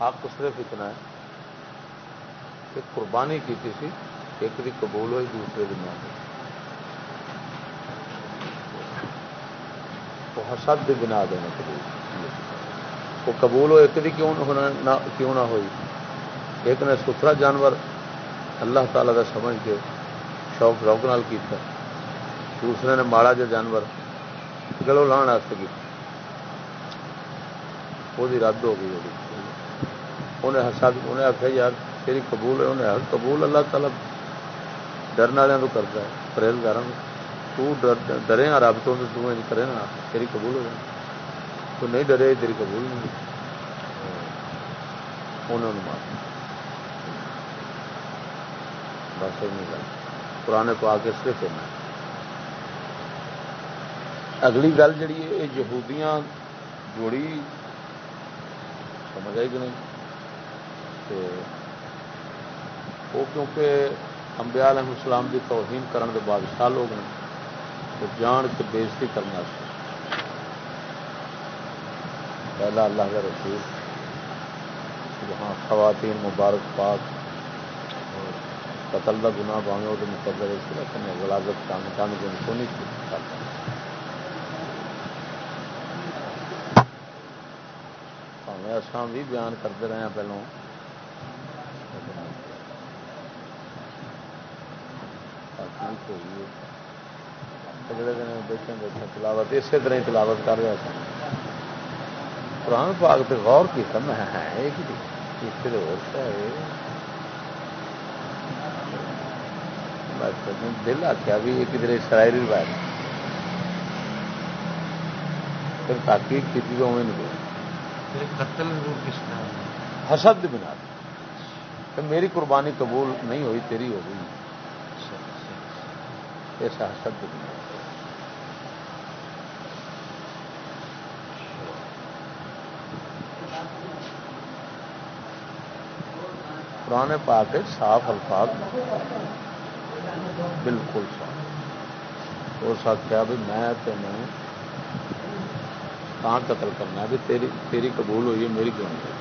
آپ کو صرف اتنا ہے کہ قربانی کی تھی ایک بھی قبول ہوئی، دوسرے دن میں تو حسد بھی بنا دینا قبول۔ وہ قبول ہو ایک بھی کیوں ہونا کیوں نہ ہوئی؟ ایک نے ستھرا جانور اللہ تعالی کا سمجھ کے شوق روک نال کیتا۔ دوسرے نے ماڑا جا جانور گلو لاؤن کیا وہ رد ہو گئی انہیں انہیں آخیا یار تیری قبول ہے انہیں قبول اللہ تعالیٰ ڈرن والوں تو کرتا ہے پرہیزگار ڈرے گا رب تو کرے نا تیری قبول ہو جائے تو نہیں ڈرے تیری قبول نہیں انہوں نے مار بس نہیں گل پرانے پا کے صرف ہے اگلی گل جڑی ہے یہ یہودیاں جوڑی سمجھ آئی کہ نہیں وہ کیونکہ امبیا علیہ السلام کی توہین کرن کے بادشاہ لوگ نے تو جان کے بےزتی کرنا پہلا اللہ کا رسول جہاں خواتین مبارک پاک قتل کا گنا پاؤں وہ مقدر اس طرح غلاظت کام کام کو نہیں کرتا میں اسان بھی بیان کرتے رہے ہیں پہلوں۔ اگلے دن دیکھیں دیکھیں تلاوت اسی طرح تلاوت کر رہا تھا قرآن پاک پہ غور کیا میں ہے کہ دل آخیا بھی یہ کدھر اسرائیلی روایت پھر تحقیق کی تو اویں نہیں۔ قتل حسد بنا کہ میری قربانی قبول نہیں ہوئی، تیری ہو گئی۔ ایسا حسد بنا پرانے پاک صاف الفاظ۔ بالکل صاف۔ اور ساتھ کیا بھی، میں تینوں کہاں قتل کرنا ہے بھی تیری تیری قبول ہوئی ہے میری کیوں نہیں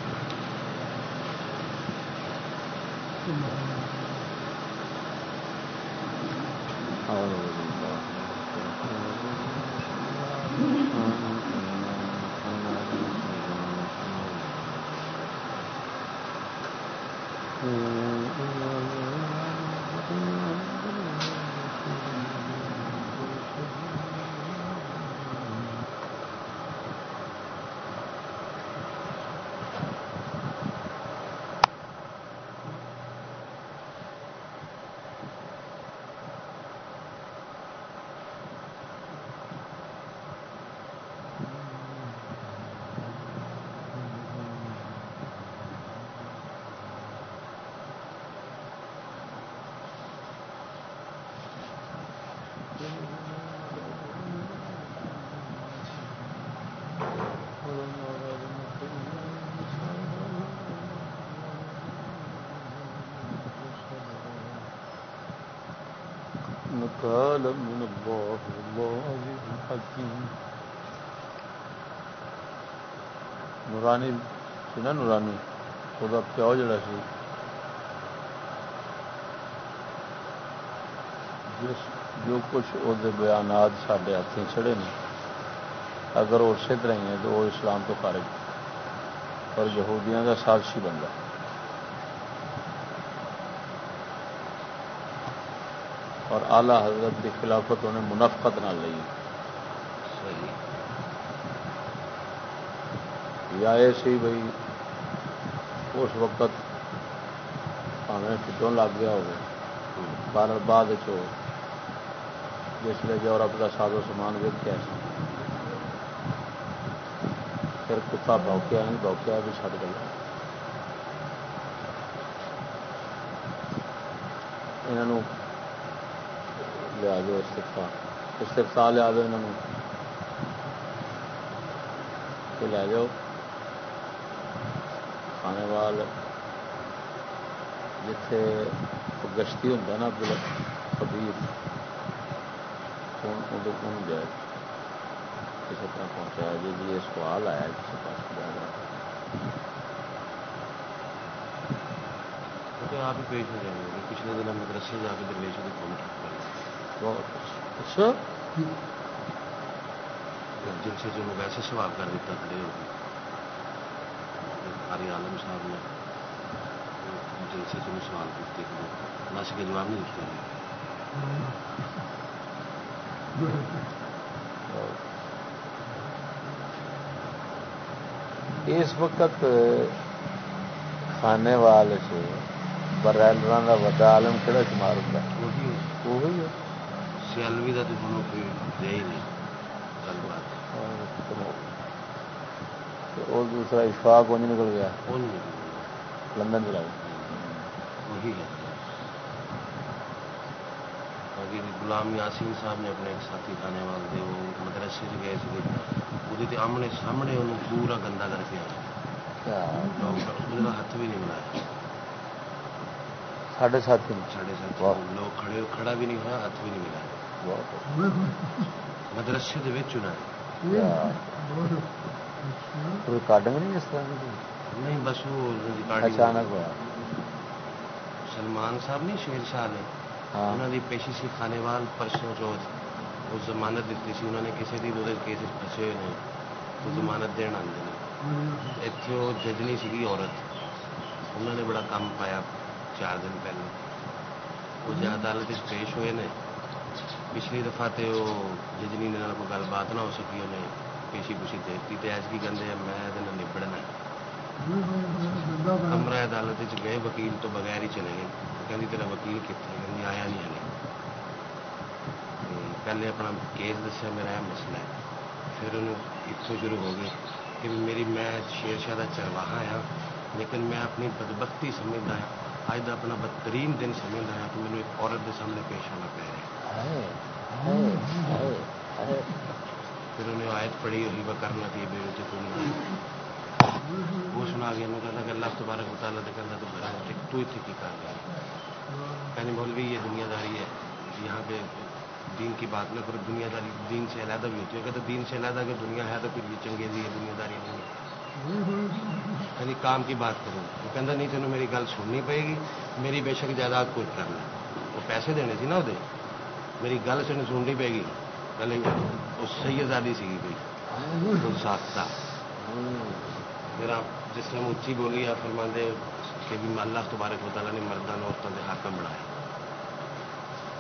Mm-hmm. نورانی سی نا نورانی وہ پیو جڑا سی جس جو کچھ وہ بیانات سڈے ہاتھ چڑے نے، اگر وہ اسی طرح ہی ہے تو وہ اسلام تو خارج۔ اور یہودیاں کا سازشی بندہ۔ اور آلہ حضرت کی خلافت انہیں منفقت نہ لی یا سی بھائی اس وقت ہمیں کتوں لگ گیا ہو بار بعد جس لیے یورپ کا سادو سامان ویکیا پھر کتا بوکیا نہیں بوکیا بھی چڑ گیا انہوں لیا جو استفا استفتا لیا دو انہوں۔ لے جاؤ۔ کھانے وال جتھے گشتی ہوں نا خبیر جائے۔ کسی طرح پہنچایا جی جی یہ سوال آیا کسی پاس جا آپ ہی پیش ہو جائیں گے۔ پچھلے دن مدرسے جا کے درویش کے کام بہت اچھا۔ جلسے جو ویسے سواب کر دیتا کھڑے ہو ہماری عالم صاحب نے جلسے جو سوال پوچھتے تھے نش کے جواب نہیں دیتے اس وقت کھانے والے سے برائلر کا وا عالم کہڑا شمار ہوتا ہے؟ ہے۔ سیالوی کا تو ہوں کوئی دے ہی نہیں۔ گل بات اور دوسرا اشفاق کون نکل گیا؟ لندن چلا باقی غلام یاسین صاحب نے اپنے ایک ساتھی کھانے والے وہ مدرسے سے گئے تھے وہ آمنے سامنے انہوں پورا گندا کر کے آیا. ہاتھ بھی نہیں ملایا ساڑھے ساتھی ساڑھے ساتھی لوگ کھڑے کھڑا بھی نہیں ہوا ہاتھ بھی نہیں ملایا مدرسے کے ریکارڈنگ نہیں اس طرح نہیں بس وہ اچانک ہوا۔ سلمان صاحب نہیں شیر شاہ نے۔ ہاں۔ انہوں نے پیشی سی کھانے وال پرسوں روز وہ ضمانت دیتی سی انہوں نے کسی بھی روز کیس پھنسے ہوئے ہیں تو ضمانت دین آتے اتنے وہ ججنی سی عورت۔ انہوں نے بڑا کام پایا چار دن پہلے۔ وہ عدالت پیش ہوئے نے پچھلی دفعہ تو وہ ججنی نے گل بات نہ ہو سکی انہیں۔ پیشی پوشی دے دیتی تو ایس کی کہتے میں یہ نبڑنا۔ کمرہ عدالت گئے، وکیل تو بغیر ہی چلے گئے۔ کہ تیرا وکیل کتنے کہ آیا نہیں ہلے۔ پہلے اپنا کیس دسیا، میرا یہ مسئلہ ہے۔ پھر انہوں اتوں شروع ہو گئی کہ میری میں شیر شاہ کا چرواہا ہاں لیکن میں اپنی بدبختی سمجھتا ہوں اج کا اپنا بدترین دن سمجھتا ہے ہاں کہ مجھے ایک عورت کے سامنے پیش ہونا پی رہا ہے۔ پھر انہیں آیت پڑی ہوئی وہ کرنا تھی بے تھی وہ سنا گیا میں کہتا کہ اللہ تبارک مطالعہ تو کہنا تو بڑا تو اتنی کی کر رہا کہنے بول بھی یہ دنیا داری ہے یہاں پہ دین کی بات نہ کرو دنیا داری دین سے علیحدہ بھی ہوتی ہے। کہ دین سے علیحدہ اگر دنیا ہے تو پھر یہ چنگیزی ہے دنیا داری نہیں ہے। یعنی کام کی بات کروں وہ کہہ نہیں تینوں میری گل سننی پے گی میری بے شک جائیداد کچھ کرنا وہ پیسے دینے سی نا وہ میری گل سے سننی پے گی اس سی سی کوئی ساختہ۔ میرا جس نے بولی ہے کہ بھی اللہ تبارک و تعالیٰ نے مردوں عورتوں کے حاکم بنایا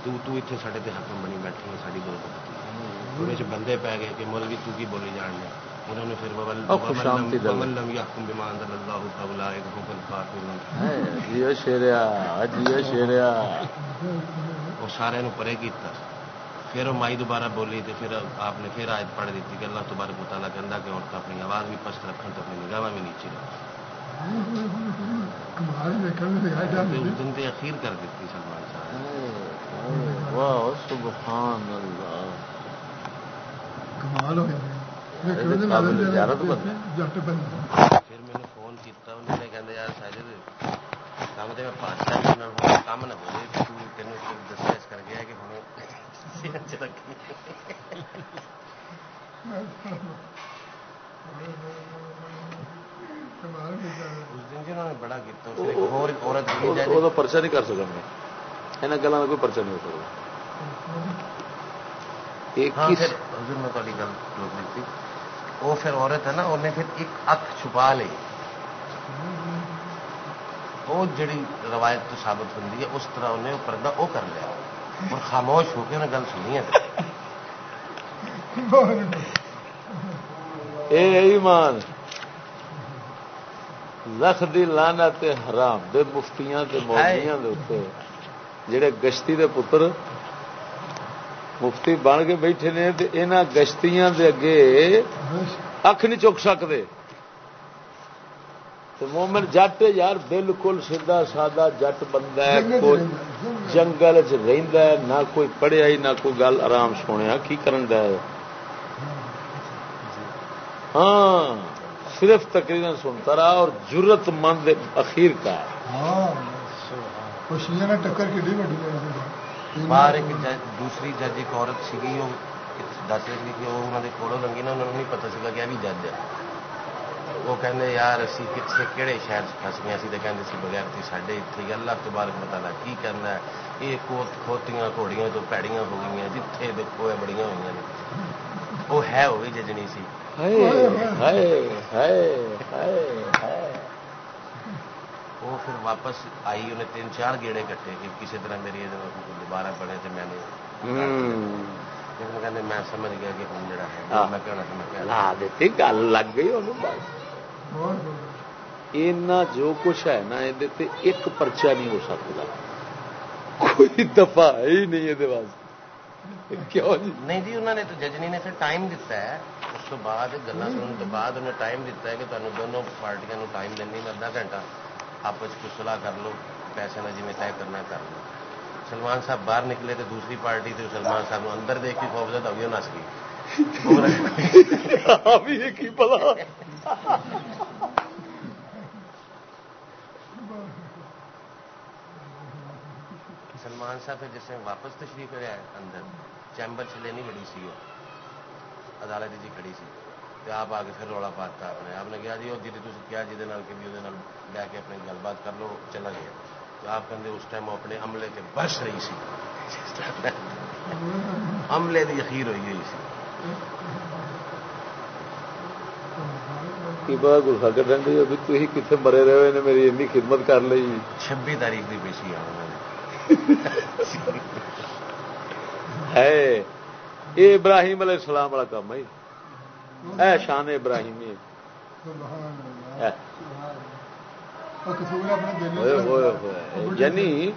تو تو اتنے سارے حاکم بنی بیٹھی ہے۔ ساری دو بندے پی گئے کہ بھی تو کی بولی جان انہوں نے پھر جیو شیریا جیو شیریا۔ وہ سارے پرے کیتا۔ پھر مائی دوبارہ بولی تو پھر آپ نے پھر آیت پڑھ دیتی کہ اللہ تبارک مطالعہ کہہ کہ عورت اپنی آواز بھی پست رکھیں تو اپنی نگاہ بھی نیچے رکھ دن تے اخیر کر دیتی سلمان صاحب۔ سبحان اللہ۔ کمال ہو گیا پھر میں فون کیا انہوں نے کہ یار ساجد کام تو میں پانچ کام نہ بولے تین دسیا اس کر گیا کہ ہوں بڑا پرچا نہیں کر سکا میں۔ یہاں گلوں کا کوئی پرچا نہیں ہو سکتا میں تاری گل روک لی وہ پھر عورت ہے نا انہیں پھر ایک اک چھپا لی۔ وہ جڑی روایت تو ثابت ہوتی ہے اس طرح انہیں وہ پردہ وہ کر لیا۔ اور خاموش ہو کے انہیں گل سنی ہے۔ اے ایمان لکھ دی لانا تے حرام دے مفتیاں تے مولویاں دے اوپر، جڑے گشتی دے پتر مفتی بن کے بیٹھے نے یہاں گشتیاں دے اگے اکھ نہیں چک سکتے۔ مومن جٹ یار بالکل سیدا سادہ جٹ بندہ ہے کوئی جنگل چ رہندا ہے نہ کوئی پڑھیا ہی نہ کوئی گل آرام سونے کی کرن دا ہے؟ ہاں صرف تقریر سنتا رہا اور جرت مند اخیر کا ہے۔ باہر ایک جج دوسری جج ایک عورت سی گئی دس رہی تھی کہ وہ انہوں نے کوڑوں لگی نا انہوں نے نہیں پتا سکا کہ ابھی جج ہے۔ وہ ਕਹਿੰਦੇ یار ਅਸੀਂ ਕਿੱਥੇ ਕਿਹੜੇ ਸ਼ਹਿਰ 'ਚ ਫਸ ਗਏ ਅਸੀਂ ਤਾਂ ਕਹਿੰਦੇ ਸੀ ਬਗੈਰ ਤੇ ਸਾਡੇ ਇੱਥੇ ਹੀ ਅੱਲਾਹ ਤਬਾਰਕ ਮਤਾਲਾ ਕੀ ਕਰਨਾ ਹੈ ਇਹ ਕੋਤ ਖੋਤੀਆਂ ਘੋੜੀਆਂ ਤੋਂ ਪੈੜੀਆਂ ਹੋ ਗਈਆਂ ਜਿੱਥੇ ਦੇਖੋ ਐ ਬੜੀਆਂ ਹੋਈਆਂ ਨੇ ਉਹ ਹੈ ਹੋਵੇ وہ پھر واپس آئی انہیں تین چار گیڑے کٹے کہ کسی طرح میری دوبارہ پڑے تو میں نے لیکن میں سمجھ گیا کہ ہوں جڑا ہے میں کہنا سمجھ گیا گل لگ گئی اینا جو کچھ ہے نا یہ ایک پرچا نہیں ہو سکتا۔ کوئی دفاع ہے ہی نہیں یہ جی؟ نہیں جی انہوں نے تو ججنی جی نے پھر ٹائم دیتا ہے۔ اس تو بعد گلا سننے کے بعد انہیں ٹائم دیتا ہے کہ تمہیں دونوں پارٹیاں ٹائم دینی میں ادھا گھنٹہ آپ اس کو سلاح کر لو پیسے نہ جی طے کرنا کر لو۔ سلمان صاحب باہر نکلے تو دوسری پارٹی تو سلمان صاحب اندر دیکھ کے خوفزدہ ابھی نس گئی۔ سلمان صاحب جس میں واپس تشریف کرے اندر، چیمبر چلے نہیں بڑی سی وہ، عدالت جی کھڑی سی۔ تو آپ آ کے پھر رولا پاتا آپ نے آپ نے کہا جی وہ دیدی تھی کیا جی کہ بہ کے اپنی گل بات کر لو، چلا گیا۔ تو آپ کہتے اس ٹائم اپنے عملے سے بس رہی سی۔ عملے کی اخیر ہوئی ہوئی سی۔ کی پتا گسا کھڈن ڈی ابھی تھی کتنے مرے رہے نے میری این خدمت کر لی۔ چھبی تاریخ کی پیشی ہے۔ یہ ابراہیم علیہ السلام والا کام ہے۔ اے شان ابراہیمی یعنی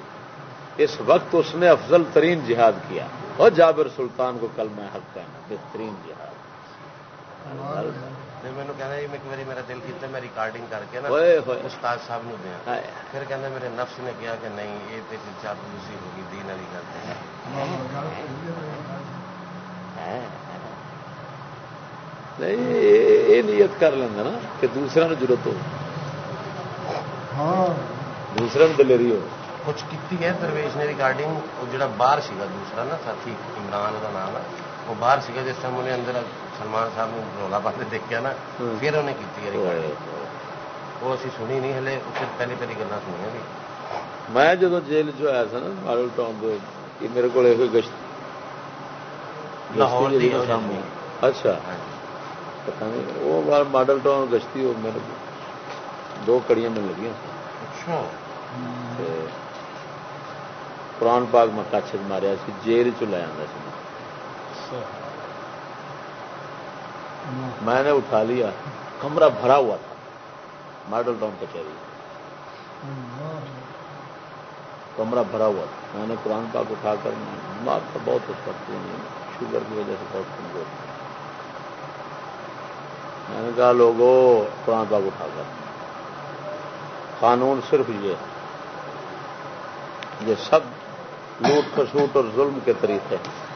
اس وقت اس نے افضل ترین جہاد کیا۔ اور جابر سلطان کو کل میں حق کہنا بہترین جہاد۔ ਤੇ ਮੈਨੂੰ ਕਹਿੰਦਾ ਜੀ ਮੈਂ ਇੱਕ ਵਾਰੀ ਮੇਰਾ ਦਿਲ ਕੀਤਾ ਮੈਂ ਰਿਕਾਰਡਿੰਗ ਕਰਕੇ ਨਾ ਹੋਏ ਹੋਏ ਉਸਤਾਦ ਸਾਹਿਬ ਨੂੰ ਦਿਆਂ ہائے۔ ਫਿਰ ਕਹਿੰਦਾ ਮੇਰੇ ਨਫਸ ਨੇ ਕਿਹਾ ਕਿ ਨਹੀਂ ਇਹ ਤੇ ਫਿਰ ਚਾਪਲੂਸੀ ਹੋ ਗਈ ਦੀਨ ਵਾਲੀ ਗੱਲ ਤੇ ہے۔ نہیں یہ یہ نیت کر لینا نا کہ دوسرے نو ضرورت ہو دوسرے نو دلیری ہو ਕੁਝ ਕੀਤੀ ਹੈ ਦਰਵੇਸ਼ ਨੇ ਰਿਕਾਰਡਿੰਗ ਉਹ ਜਿਹੜਾ ਬਾਹਰ ਸੀਗਾ ਦੂਸਰਾ ਨਾ ਸਾਥੀ ਇਮਰਾਨ ਉਹਦਾ ਨਾਮ ਹੈ ਉਹ ਬਾਹਰ ਸੀਗਾ ਜਿਸ ਟਾਈਮ ਉਹਨੇ ਅੰਦਰ سلمان صاحب نے ڈولا دیکھا نا پھر انہیں کی وہ اسی سنی نہیں ہلے اس پہلی پہلی گلا سنی میں جدو جیل چ آیا نا ماڈل ٹاؤن میرے کو گشت اچھا وہ ماڈل ٹاؤن گشتی وہ میرے دو کڑیاں میں لگی اچھا قرآن پاک میں کچھ ماریا سی جیل چ لیا آتا میں نے اٹھا لیا، کمرہ بھرا ہوا تھا، ماڈل ٹاؤن کچہری۔ کمرہ بھرا ہوا تھا۔ میں نے قرآن پاک اٹھا کر دماغ کا بہت اس وقت شوگر کی وجہ سے بہت کمزور میں نے کہا لوگوں قرآن پاک اٹھا کر۔ قانون صرف یہ ہے یہ سب لوٹ کسوٹ اور ظلم کے طریقے ہیں۔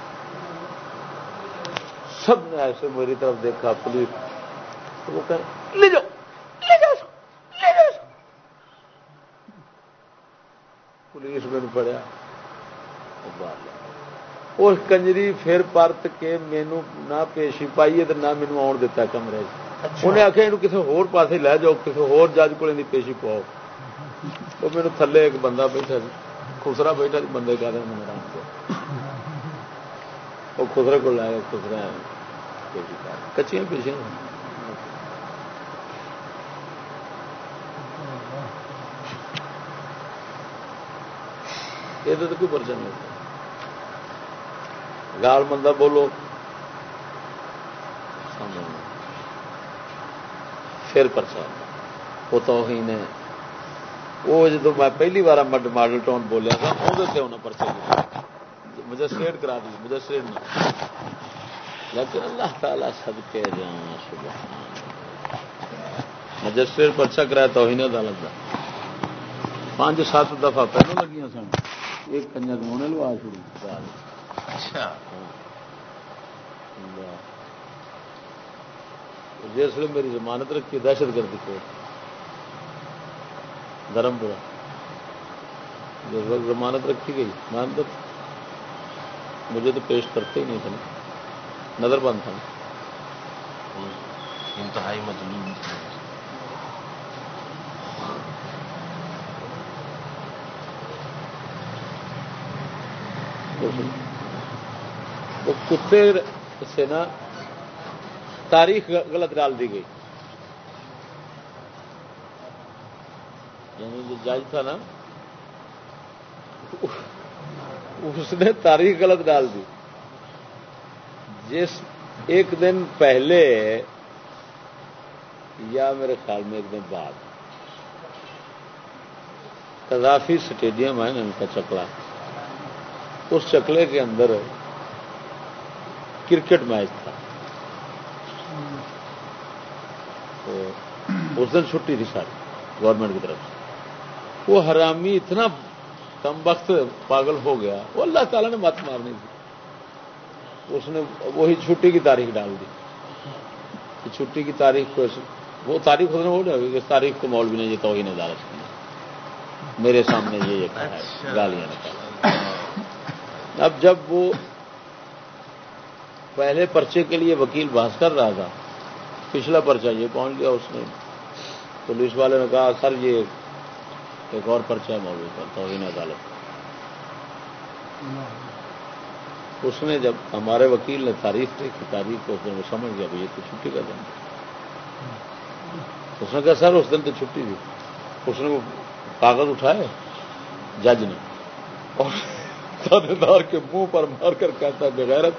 سب نے ایسے میری طرف دیکھا پولیس تو وہ کہ لے جاؤ لے جاؤ لے جاؤ۔ پولیس میں پڑیا۔ اس کنجری پھر پرت کے مینو نہ پیشی پائی ہے تو نہ مینو آن دیتا کمرے اچھا۔ انہیں آخیا یہ کسی ہور پاسے لے جاؤ کسی ہور جج کو پیشی پاؤ وہ میرے تھلے ایک بندہ بیٹھا سی خسرا بیٹھا سی بندے کہہ میرا وہ خسرے کو لایا خسرا پا کچیاں پیشیاں یہ تو کوئی پرچہ نہیں۔ ہوتا گال بندہ بولو۔ پھر پرچہ وہ تو ہی نے۔ وہ جدو میں پہلی بار ماڈل ٹاؤن بولیا تھا وہ پرچے لکھا مجسٹریٹ کرا دی مجسٹریٹ نے لیکن اللہ تعالیٰ سب کے جان سبحان مجسٹریٹ پرچہ کرایا تو ہی نے عدالت کا پانچ سات دفعہ پہلے لگیاں سن۔ ایک کنیا دمونے لوا چھوڑی اچھا۔ جس لیے میری ضمانت رکھی دہشت گردی کو۔ دھرم پورا۔ جس وقت ضمانت رکھی گئی ضمانت مجھے تو پیش کرتے ہی نہیں تھے۔ نظر بند تھا۔ انتہائی مطلوب وہ کتے سے نا تاریخ غلط ڈال دی گئی۔ یعنی جو جج تھا نا اس نے تاریخ غلط ڈال دی۔ جس ایک دن پہلے یا میرے خیال میں ایک دن بعد قذافی اسٹیڈیم ہے نا ان کا چکلا۔ اس چکلے کے اندر کرکٹ میچ تھا۔ تو اس دن چھٹی تھی ساری گورنمنٹ کی طرف سے۔ وہ حرامی اتنا کم وقت پاگل ہو گیا۔ وہ اللہ تعالیٰ نے مت مارنی تھی۔ اس نے وہی چھٹی کی تاریخ ڈال دی چھٹی کی تاریخ کو وہ تاریخ خود نے جائے گی اس تاریخ کو مولوی نے یہ توہین عدالت کی میرے سامنے یہ کہا ہے گالیاں نکالا اب جب وہ پہلے پرچے کے لیے وکیل بحث کر رہا تھا پچھلا پرچہ یہ پہنچ گیا اس نے۔ پولیس والے نے کہا سر یہ ایک اور پرچہ ہے مولوی پر توہین عدالت اس نے جب ہمارے وکیل نے تاریخ دیکھی تاریخ کو اس نے سمجھ گیا بھائی تو چھٹی کا دن اس نے کہا سر اس دن تو چھٹی تھی۔ اس نے وہ کاغذ اٹھائے جج نے۔ اور دار کے منہ پر مار کر کہتا بغیرت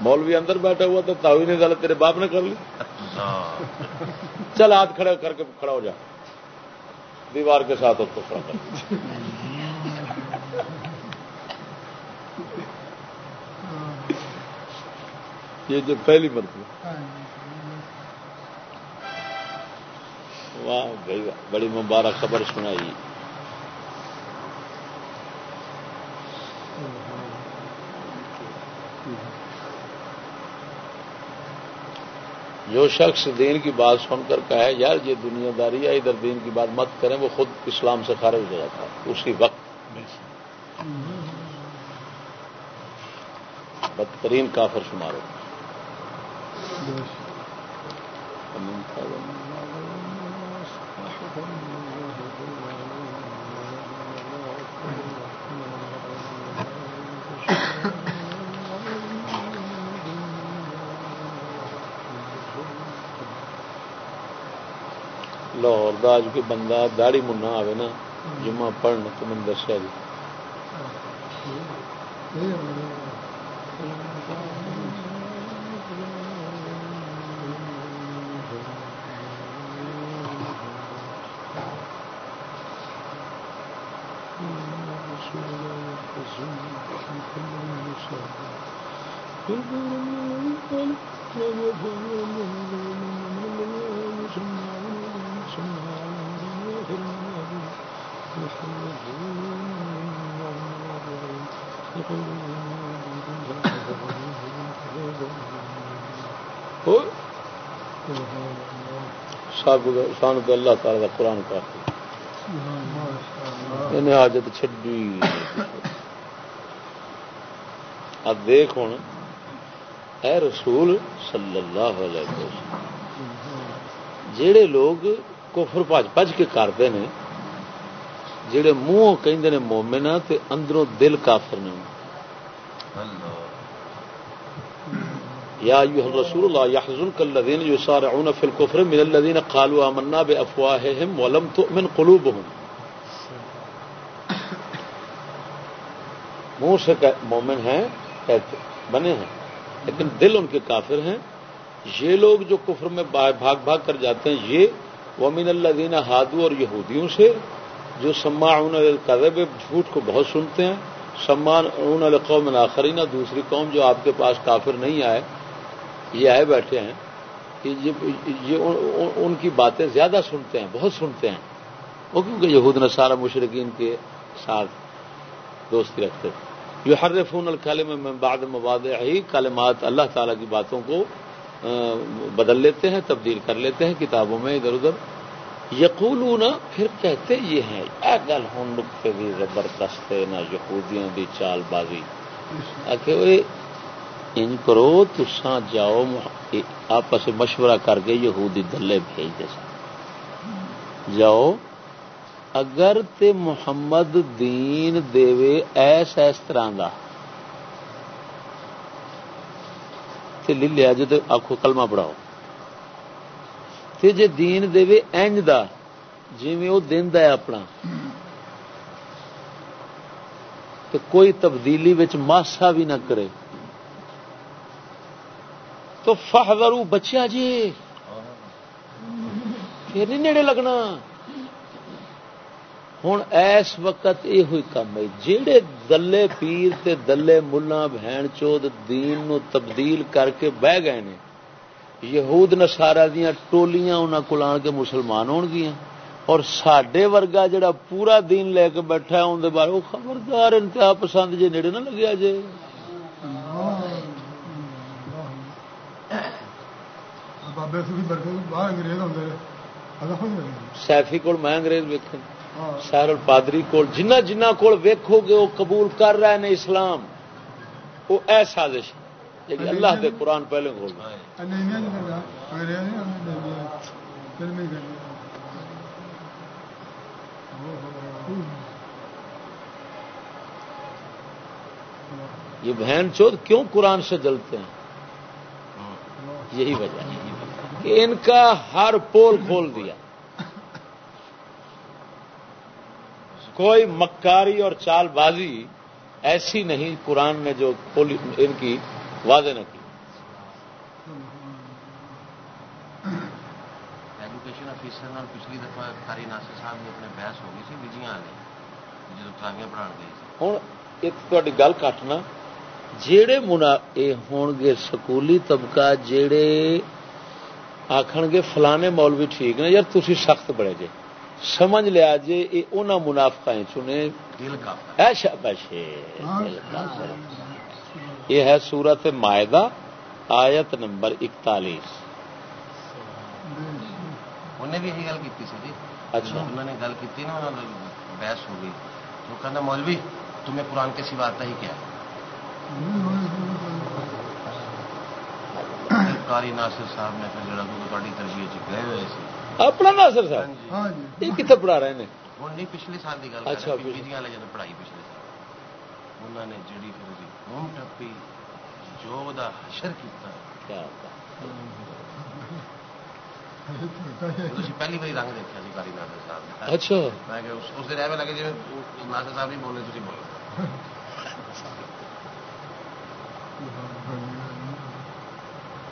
مولوی اندر بیٹھا ہوا تھا تاوی عدالت تیرے باپ نے کر لی۔ چل ہاتھ کھڑے کر کے کھڑا ہو جا۔ دیوار کے ساتھ اس کو کھڑا کر۔ یہ جو پہلی مرتبہ۔ واہ بھائی، بڑی مبارک خبر سنائی۔ جو شخص دین کی بات سن کر کہے، یار یہ دنیا داری ہے، ادھر دین کی بات مت کریں، وہ خود اسلام سے خارج ہو جاتا ہے، اسی وقت۔ بدترین کافر شمار ہوتا لاہور دا کوئی بندہ داڑی منا آئے نا جمعہ پڑھنا تو میں دسیا جی۔ سان تو اللہ تعالی کا قرآن کافی انہیں حاجت چڈی اب دیکھ ہوں۔ اے رسول صلی اللہ علیہ وسلم جڑے لوگ کفر پج پج کے کرتے ہیں جڑے منہ کہ مومنا تے اندروں دل کافر نے۔ یا ایوہ الرسول اللہ یحزنک الذین یسارعون فی الكفر من الذین قالوا آمنا بافواہہم ولم تؤمن قلوبہم. منہ سے مومن ہیں کہتے بنے ہیں، لیکن دل ان کے کافر ہیں۔ یہ لوگ جو کفر میں بھاگ بھاگ کر جاتے ہیں، یہ ومن الذین ہادو اور یہودیوں سے، جو سماعون القذب جھوٹ کو بہت سنتے ہیں۔ سمان اون القوم آخرینہ دوسری قوم جو آپ کے پاس کافر نہیں آئے۔ یہ آئے بیٹھے ہیں کہ یہ ان کی باتیں زیادہ سنتے ہیں بہت سنتے ہیں۔ وہ کیونکہ یہود نے سارا مشرقین کے ساتھ دوستی رکھتے تھے۔ یہ ہر فون الکالم میں بعد مباد ہی کالمات اللہ تعالی کی باتوں کو بدل لیتے ہیں تبدیل کر لیتے ہیں کتابوں میں ادھر ادھر۔ یقول پھر کہتے یہ ہیں گل ہوں نقطے بھی زبردست نہ یہودیاں دی چال بازی۔ ان کرو تسان جاؤ آپس مشورہ کر کے یہودی دلے بھیج دے سن۔ جاؤ، اگر تے محمد دین دے ایس ایس طرح کا لے لیا جو تے آخو کلمہ پڑھاؤ۔ تے جے دین دے اینج دا جی میں وہ دن ہے اپنا۔ تو کوئی تبدیلی ماسا بھی نہ کرے۔ تو فہدرو بچیا جی۔ پھر نہیں نیڑے لگنا۔ ہوں ایس وقت یہ ہوئی کام ہے۔ جہے دلے پیر تے دلے ملا بہن چود دین نو تبدیل کر کے بہ گئے نے، یہود نسارا دیا ٹولیاں انہوں کو آن کے مسلمان ہو گیا اور سڈے ورگا جڑا پورا دین لے کے بیٹھا اندر بارے وہ خبردار، انتہا پسند جی نیڑے نہ لگیا جی سیفی کو میں انگریز ویک سیر پادری کو جنہ جنہ کو ویکو گے وہ قبول کر رہے ہیں اسلام وہ اے سازش اللہ کے قرآن پہلے کھول یہ بہن چود کیوں قرآن سے جلتے ہیں یہی وجہ ہے کہ ان کا ہر پول کھول دیا۔ کوئی مکاری اور چال بازی ایسی نہیں قرآن نے جو ان کی واضح نہ کی۔ ایجوکیشن آفیسر پچھلی دفعہ کاری ناصر صاحب نے اپنے بحث ہو گئی سی بجیاں آ گئی جب تراویاں پڑھا گئی ہوں ایک تاری گل کٹنا جڑے منا ہون گے سکولی طبقہ جڑے آخن گے فلانے مولوی ٹھیک نے یار تھی سخت بڑے جے۔ سمجھ لیا جی یہ انہوں منافقہ چنے۔ یہ ہے سورت معاہدہ آیت نمبر اکتالیس۔ انہیں بھی یہی گل کی جی۔ اچھا۔ انہوں نے گل کی نا بحث ہو گئی۔ تو کہنا مولوی تمہیں قرآن کے سوا آتا ہی کیا کاری ناصر صاحب نے جڑا تاری تربیت گئے ہوئے سی اپنا ناصر صاحب ہاں جی۔ یہ کتنے پڑھا رہے نہیں پچھلے سال گل اچھا جب پڑھائی پچھلے سال انہوں نے جڑی پھر گم ٹپی جو حشر کیا پہلی باری رنگ دیکھا سی کاری ناصر صاحب اچھا میں اس دن ایویں لگے جی ناصر صاحب نہیں بولے تھی بولو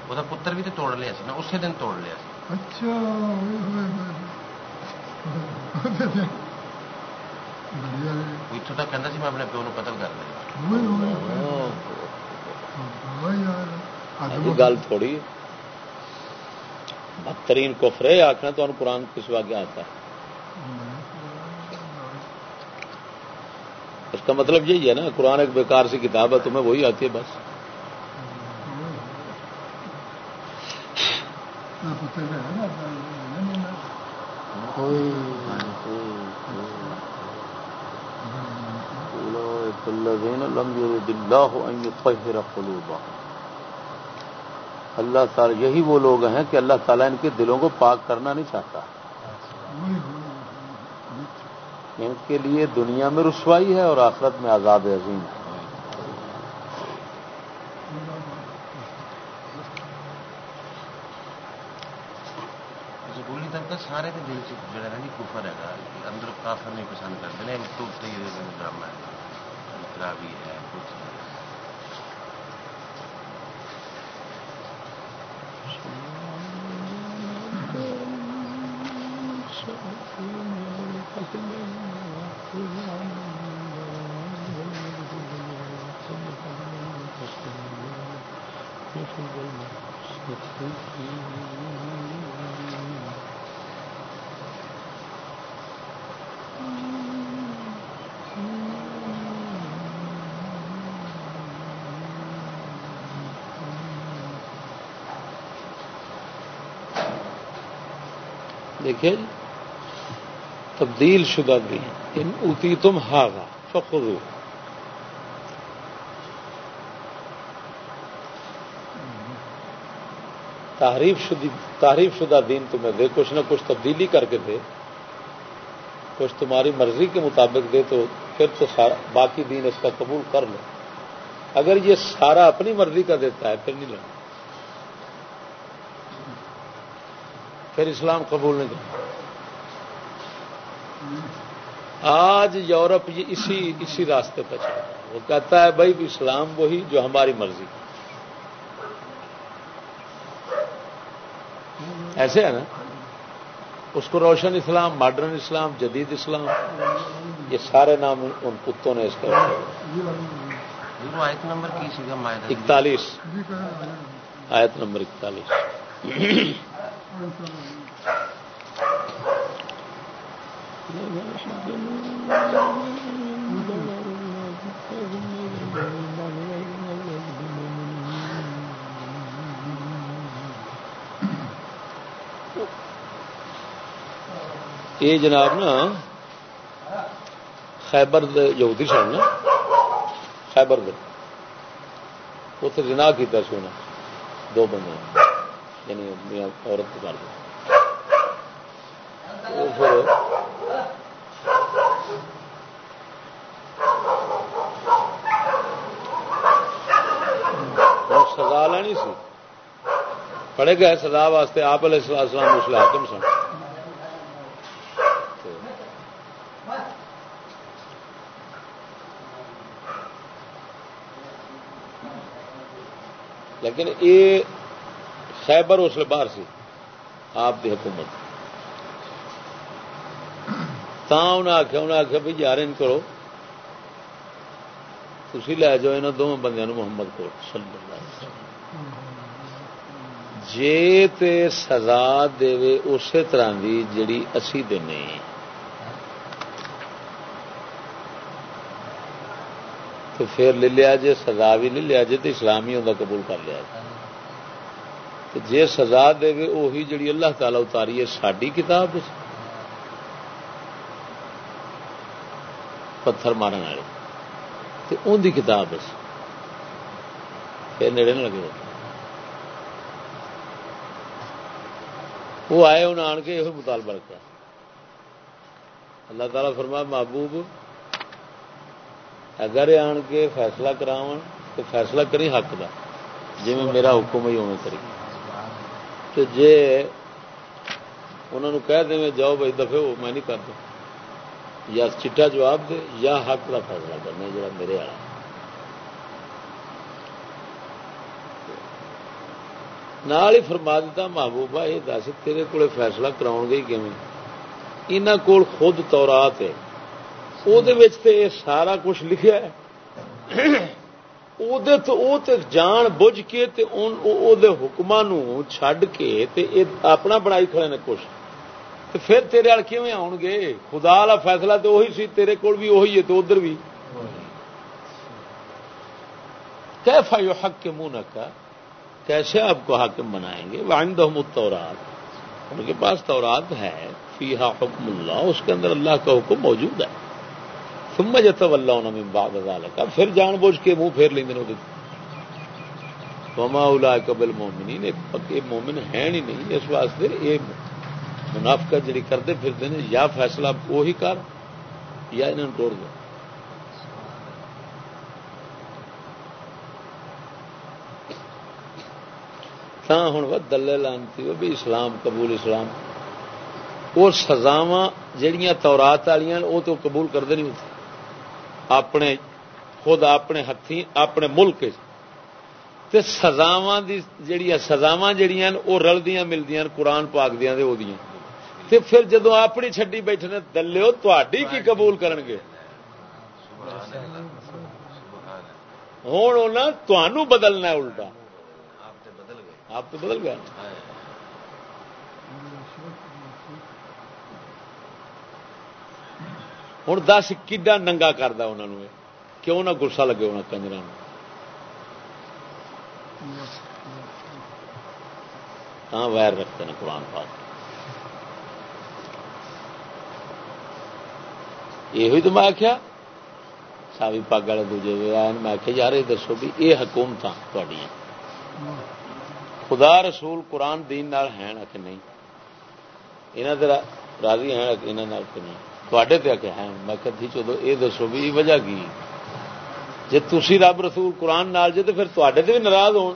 وہ پتر بھی تو توڑ لیا نا اسی دن توڑ لیا اچھا اتوں تک کہنا سی میں اپنے پیو نو قتل کر لیا گل تھوڑی بدترین کفر ہے آخنا تو قرآن کس واقع آتا ہے اس کا مطلب یہی ہے نا قرآن ایک بیکار سی کتاب ہے تمہیں وہی آتی ہے بس اللہ تعالی یہی وہ لوگ ہیں کہ اللہ تعالیٰ ان کے دلوں کو پاک کرنا نہیں چاہتا۔ ان کے لیے دنیا میں رسوائی ہے اور آخرت میں آزاد عظیم ہے۔ سارے کے دل چڑا نا کفر ہے اندر کافر نہیں پسند کرتے۔ ہیں تو ڈرامہ ہے۔ خرابی ہے، کچھ دیکھے دیکھیے تبدیل شدہ بھی ان اتی تم ہاگا فخر تعریف تعریف شدہ دین تمہیں دے، کچھ نہ کچھ تبدیلی کر کے دے۔ کچھ تمہاری مرضی کے مطابق دے تو پھر تو سارا باقی دین اس کا قبول کر لو۔ اگر یہ سارا اپنی مرضی کا دیتا ہے، پھر نہیں لینا پھر اسلام قبول نہیں کرنا آج یورپ یہ اسی اسی راستے پہ چل رہا ہے وہ کہتا ہے بھائی اسلام وہی جو ہماری مرضی۔ ایسے ہے نا؟ اس کو روشن اسلام ماڈرن اسلام جدید اسلام یہ سارے نام ان کتوں نے اس کا اکتالیس۔ آیت نمبر اکتالیس۔ یہ جناب نا خیبر یہودی سن نا خیبر اتنے جنا کیا سونا دو بندے یعنی عورت کر پھر سزا لینی سی۔ پڑے گئے سزا واسطے آپ علیہ السلام اس حاکم سن۔ لیکن یہ خیبر اس لیے باہر سی۔ آپ کی حکومت۔ انہیں آخیا انہیں آخیا بھائی یار ان کرو۔ تھی لے جاؤ یہاں دونوں بندے محمد کو جے تے سزا دے اسی طرح کی جڑی اسی دینے تو پھر لے لیا جے، سزا بھی لے لیا جے تو اسلام ہی ہوتا قبول کر لیا جے۔ جے سزا دے وہی جڑی اللہ تعالی اتاری ہے ساری کتاب پتھر مارن والے۔ تو ان کی کتاب پھر نیڑے نہ لگے۔ وہ آئے انہیں آن کے یہ مطالبہ رکھا۔ اللہ تعالیٰ فرما محبوب، اگر آن کے فیصلہ کراو تو فیصلہ کری حق کا جی میں میرا حکم ہی اوے کری تو جے انہوں نے کہہ دیں جاؤ بھائی دفے ہو میں نہیں کرتا۔ یا چٹا جواب دے یا حق کا فیصلہ کرنا جا میرے والا۔ نال ہی فرما دیتا، محبوبہ یہ دس، تیرے کو فیصلہ کراؤ گے کھے کول خود تورات ہے۔ وہ سارا کچھ لکھا جان بوجھ کے حکم چڈ کے اپنا بنائی کھڑے نے کچھ پھر تیرے وال کیون آؤ گے خدا والا فیصلہ تو وہی سی تیرے کول بھی وہی ہے تو ادھر بھی کہ فائیو حق کے منہ نکا کیسے آپ کو حاکم بنائیں گے وائن دہمت تورات ان کے پاس تورات ہے فیحا حکم اللہ اس کے اندر اللہ کا حکم موجود ہے تم جت اللہ انہوں باغ کا پھر جان بوجھ کے منہ پھیر لیں وما الا قبل مومنی پکے مومن ہے نہیں نہیں، اس واسطے یہ منافقت جڑی کرتے پھرتے ہیں یا فیصلہ وہی کر، یا انہوں توڑ دو ہوں دلے لانتی بھی اسلام، قبول اسلام۔ اور سزاوا جہیا تورات والی وہ تو قبول کرتے نہیں ہوتے اپنے خود اپنے ہاتھی اپنے ملک تے سزاوا جہیا سزاوا جہیا وہ رلدی ملدی قرآن پاک دیا تے پھر جدو اپنی چڈی بیٹھنے دلو تھی کی قبول کرن گے؟ ہوں بدلنا الٹا۔ آپ تو بدل گیا ہوں دس کڈا ننگا کرتا انہوں نے کیوں نہ گسا لگے ہونا کنجر ہاں ویر رکھتے ہیں قرآن پاک یہ تو میں آخیا ساوی پگ والے دوجے آئے میں آخیا یار یہ دسو بھی یہ حکومت خدا رسول قرآن دین نال ہیں کہ نہیں یہاں راضی ہیں کہ نہیں تے تے ہیں میں کدی چلو یہ دسو بھی وجہ کی جی تھی رب رسول قرآن نال جے تو پھر تے بھی ناراض ہو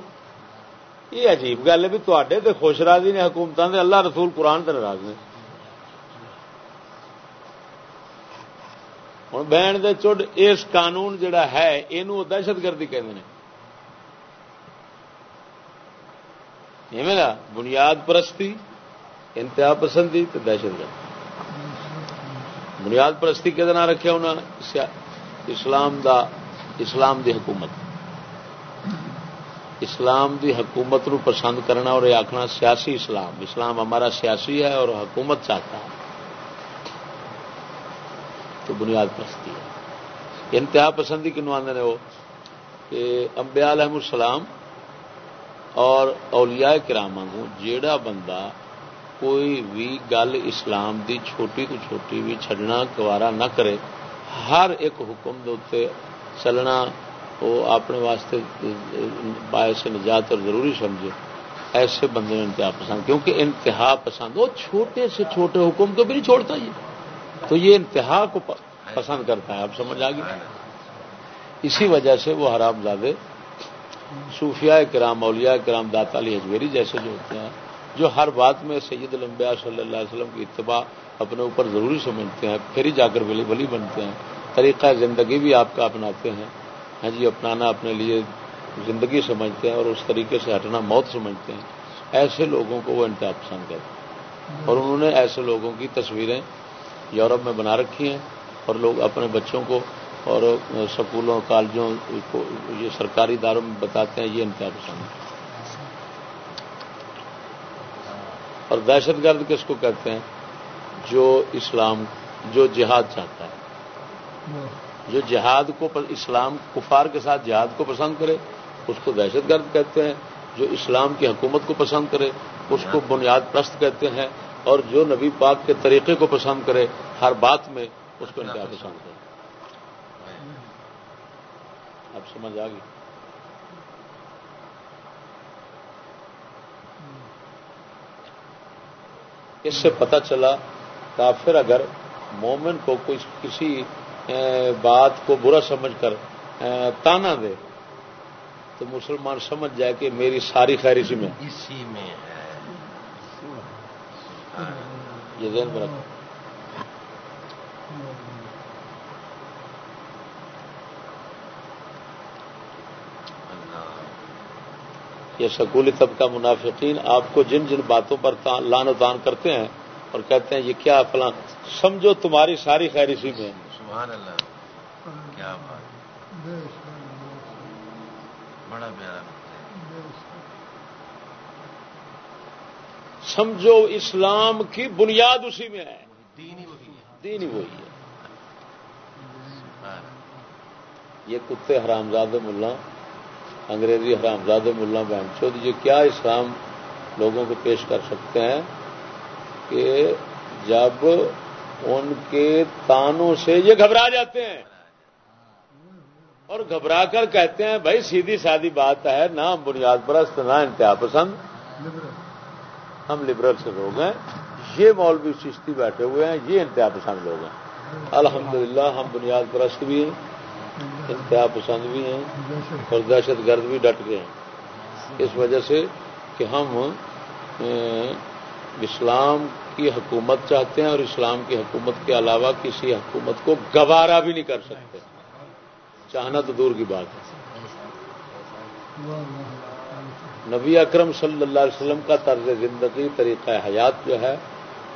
یہ عجیب گل ہے بھی تے خوش راضی نے حکومت اللہ رسول قرآن تے ناراض نے ہوں بہن دے چڈ اس قانون جڑا ہے یہ دہشت گردی کہ بنیاد پرستی انتہا پسندی تو دہشت گرد بنیاد پرستی کہ رکھا انہوں نے؟ اسلام دا اسلام دی حکومت۔ اسلام دی حکومت نو پسند کرنا اور یہ آخنا سیاسی اسلام۔ اسلام ہمارا سیاسی ہے اور حکومت چاہتا ہے۔ تو بنیاد پرستی ہے۔ انتہا پسندی کنو آدھے وہ؟ کہ امبیا علیہ السلام اور اولیاء کرام کو جیڑا بندہ کوئی بھی گل اسلام دی چھوٹی تو چھوٹی بھی چھڈنا گوارا نہ کرے ہر ایک حکم دے چلنا وہ اپنے واسطے باعث نجات اور ضروری سمجھے ایسے بندے نے انتہا پسند کیونکہ انتہا پسند وہ چھوٹے سے چھوٹے حکم کو بھی نہیں چھوڑتا یہ تو یہ انتہا کو پسند کرتا ہے آپ سمجھ آ گئی اسی وجہ سے وہ حرام زادے صوفیاء کرام اولیاء کرام داتا علی حجویری جیسے جو ہوتے ہیں جو ہر بات میں سید الانبیاء صلی اللہ علیہ وسلم کی اتباع اپنے اوپر ضروری سمجھتے ہیں، پھر ہی جا کر ولی ولی بنتے ہیں۔ طریقہ زندگی بھی آپ کا اپناتے ہیں۔ ہاں جی اپنانا اپنے لیے زندگی سمجھتے ہیں اور اس طریقے سے ہٹنا موت سمجھتے ہیں۔ ایسے لوگوں کو وہ انتہا پسند کرتے ہیں۔ اور انہوں نے ایسے لوگوں کی تصویریں یورپ میں بنا رکھی ہیں اور لوگ اپنے بچوں کو اور سکولوں، کالجوں کو یہ سرکاری اداروں میں بتاتے ہیں، یہ انتہا پسند ہے۔ اور دہشت گرد کس کو کہتے ہیں؟ جو اسلام جو جہاد چاہتا ہے۔ جو جہاد کو اسلام کفار کے ساتھ جہاد کو پسند کرے اس کو دہشت گرد کہتے ہیں۔ جو اسلام کی حکومت کو پسند کرے اس کو بنیاد پرست کہتے ہیں۔ اور جو نبی پاک کے طریقے کو پسند کرے ہر بات میں اس کو انتہا پسند کرے۔ اب سمجھ آ گئی۔ اس سے پتہ چلا کافر اگر مومن کو کسی بات کو برا سمجھ کر تانا دے تو مسلمان سمجھ جائے کہ میری ساری خیر اسی میں اسی میں یہ ذہن میں رکھو۔ یہ سکولی طبقہ منافقین آپ کو جن جن باتوں پر لان و تان کرتے ہیں اور کہتے ہیں یہ کیا فلاں سمجھو تمہاری ساری خیر اسی میں سبحان اللہ کیا بات۔ بڑا پیارا سمجھو اسلام کی بنیاد اسی میں ہے۔ دین ہی وہی ہے۔ یہ کتے حرامزاد ملا۔ انگریزی حرامزاد ملا بہن چود یہ کیا اسلام لوگوں کو پیش کر سکتے ہیں کہ جب ان کے تانوں سے یہ گھبرا جاتے ہیں اور گھبرا کر کہتے ہیں، بھائی سیدھی سادی بات ہے، نہ ہم بنیاد پرست، نہ انتہا پسند۔ ہم لبرل سے لوگ ہیں۔ یہ مولوی چشتی بیٹھے ہوئے ہیں، یہ انتہا پسند لوگ ہیں۔ الحمدللہ، ہم بنیاد پرست بھی ہیں۔ انتہا پسند بھی ہیں اور دہشت گرد بھی ڈٹ گئے ہیں۔ اس وجہ سے کہ ہم اسلام کی حکومت چاہتے ہیں اور اسلام کی حکومت کے علاوہ کسی حکومت کو گوارا بھی نہیں کر سکتے۔ چاہنا تو دور کی بات ہے۔ نبی اکرم صلی اللہ علیہ وسلم کا طرز زندگی طریقہ حیات جو ہے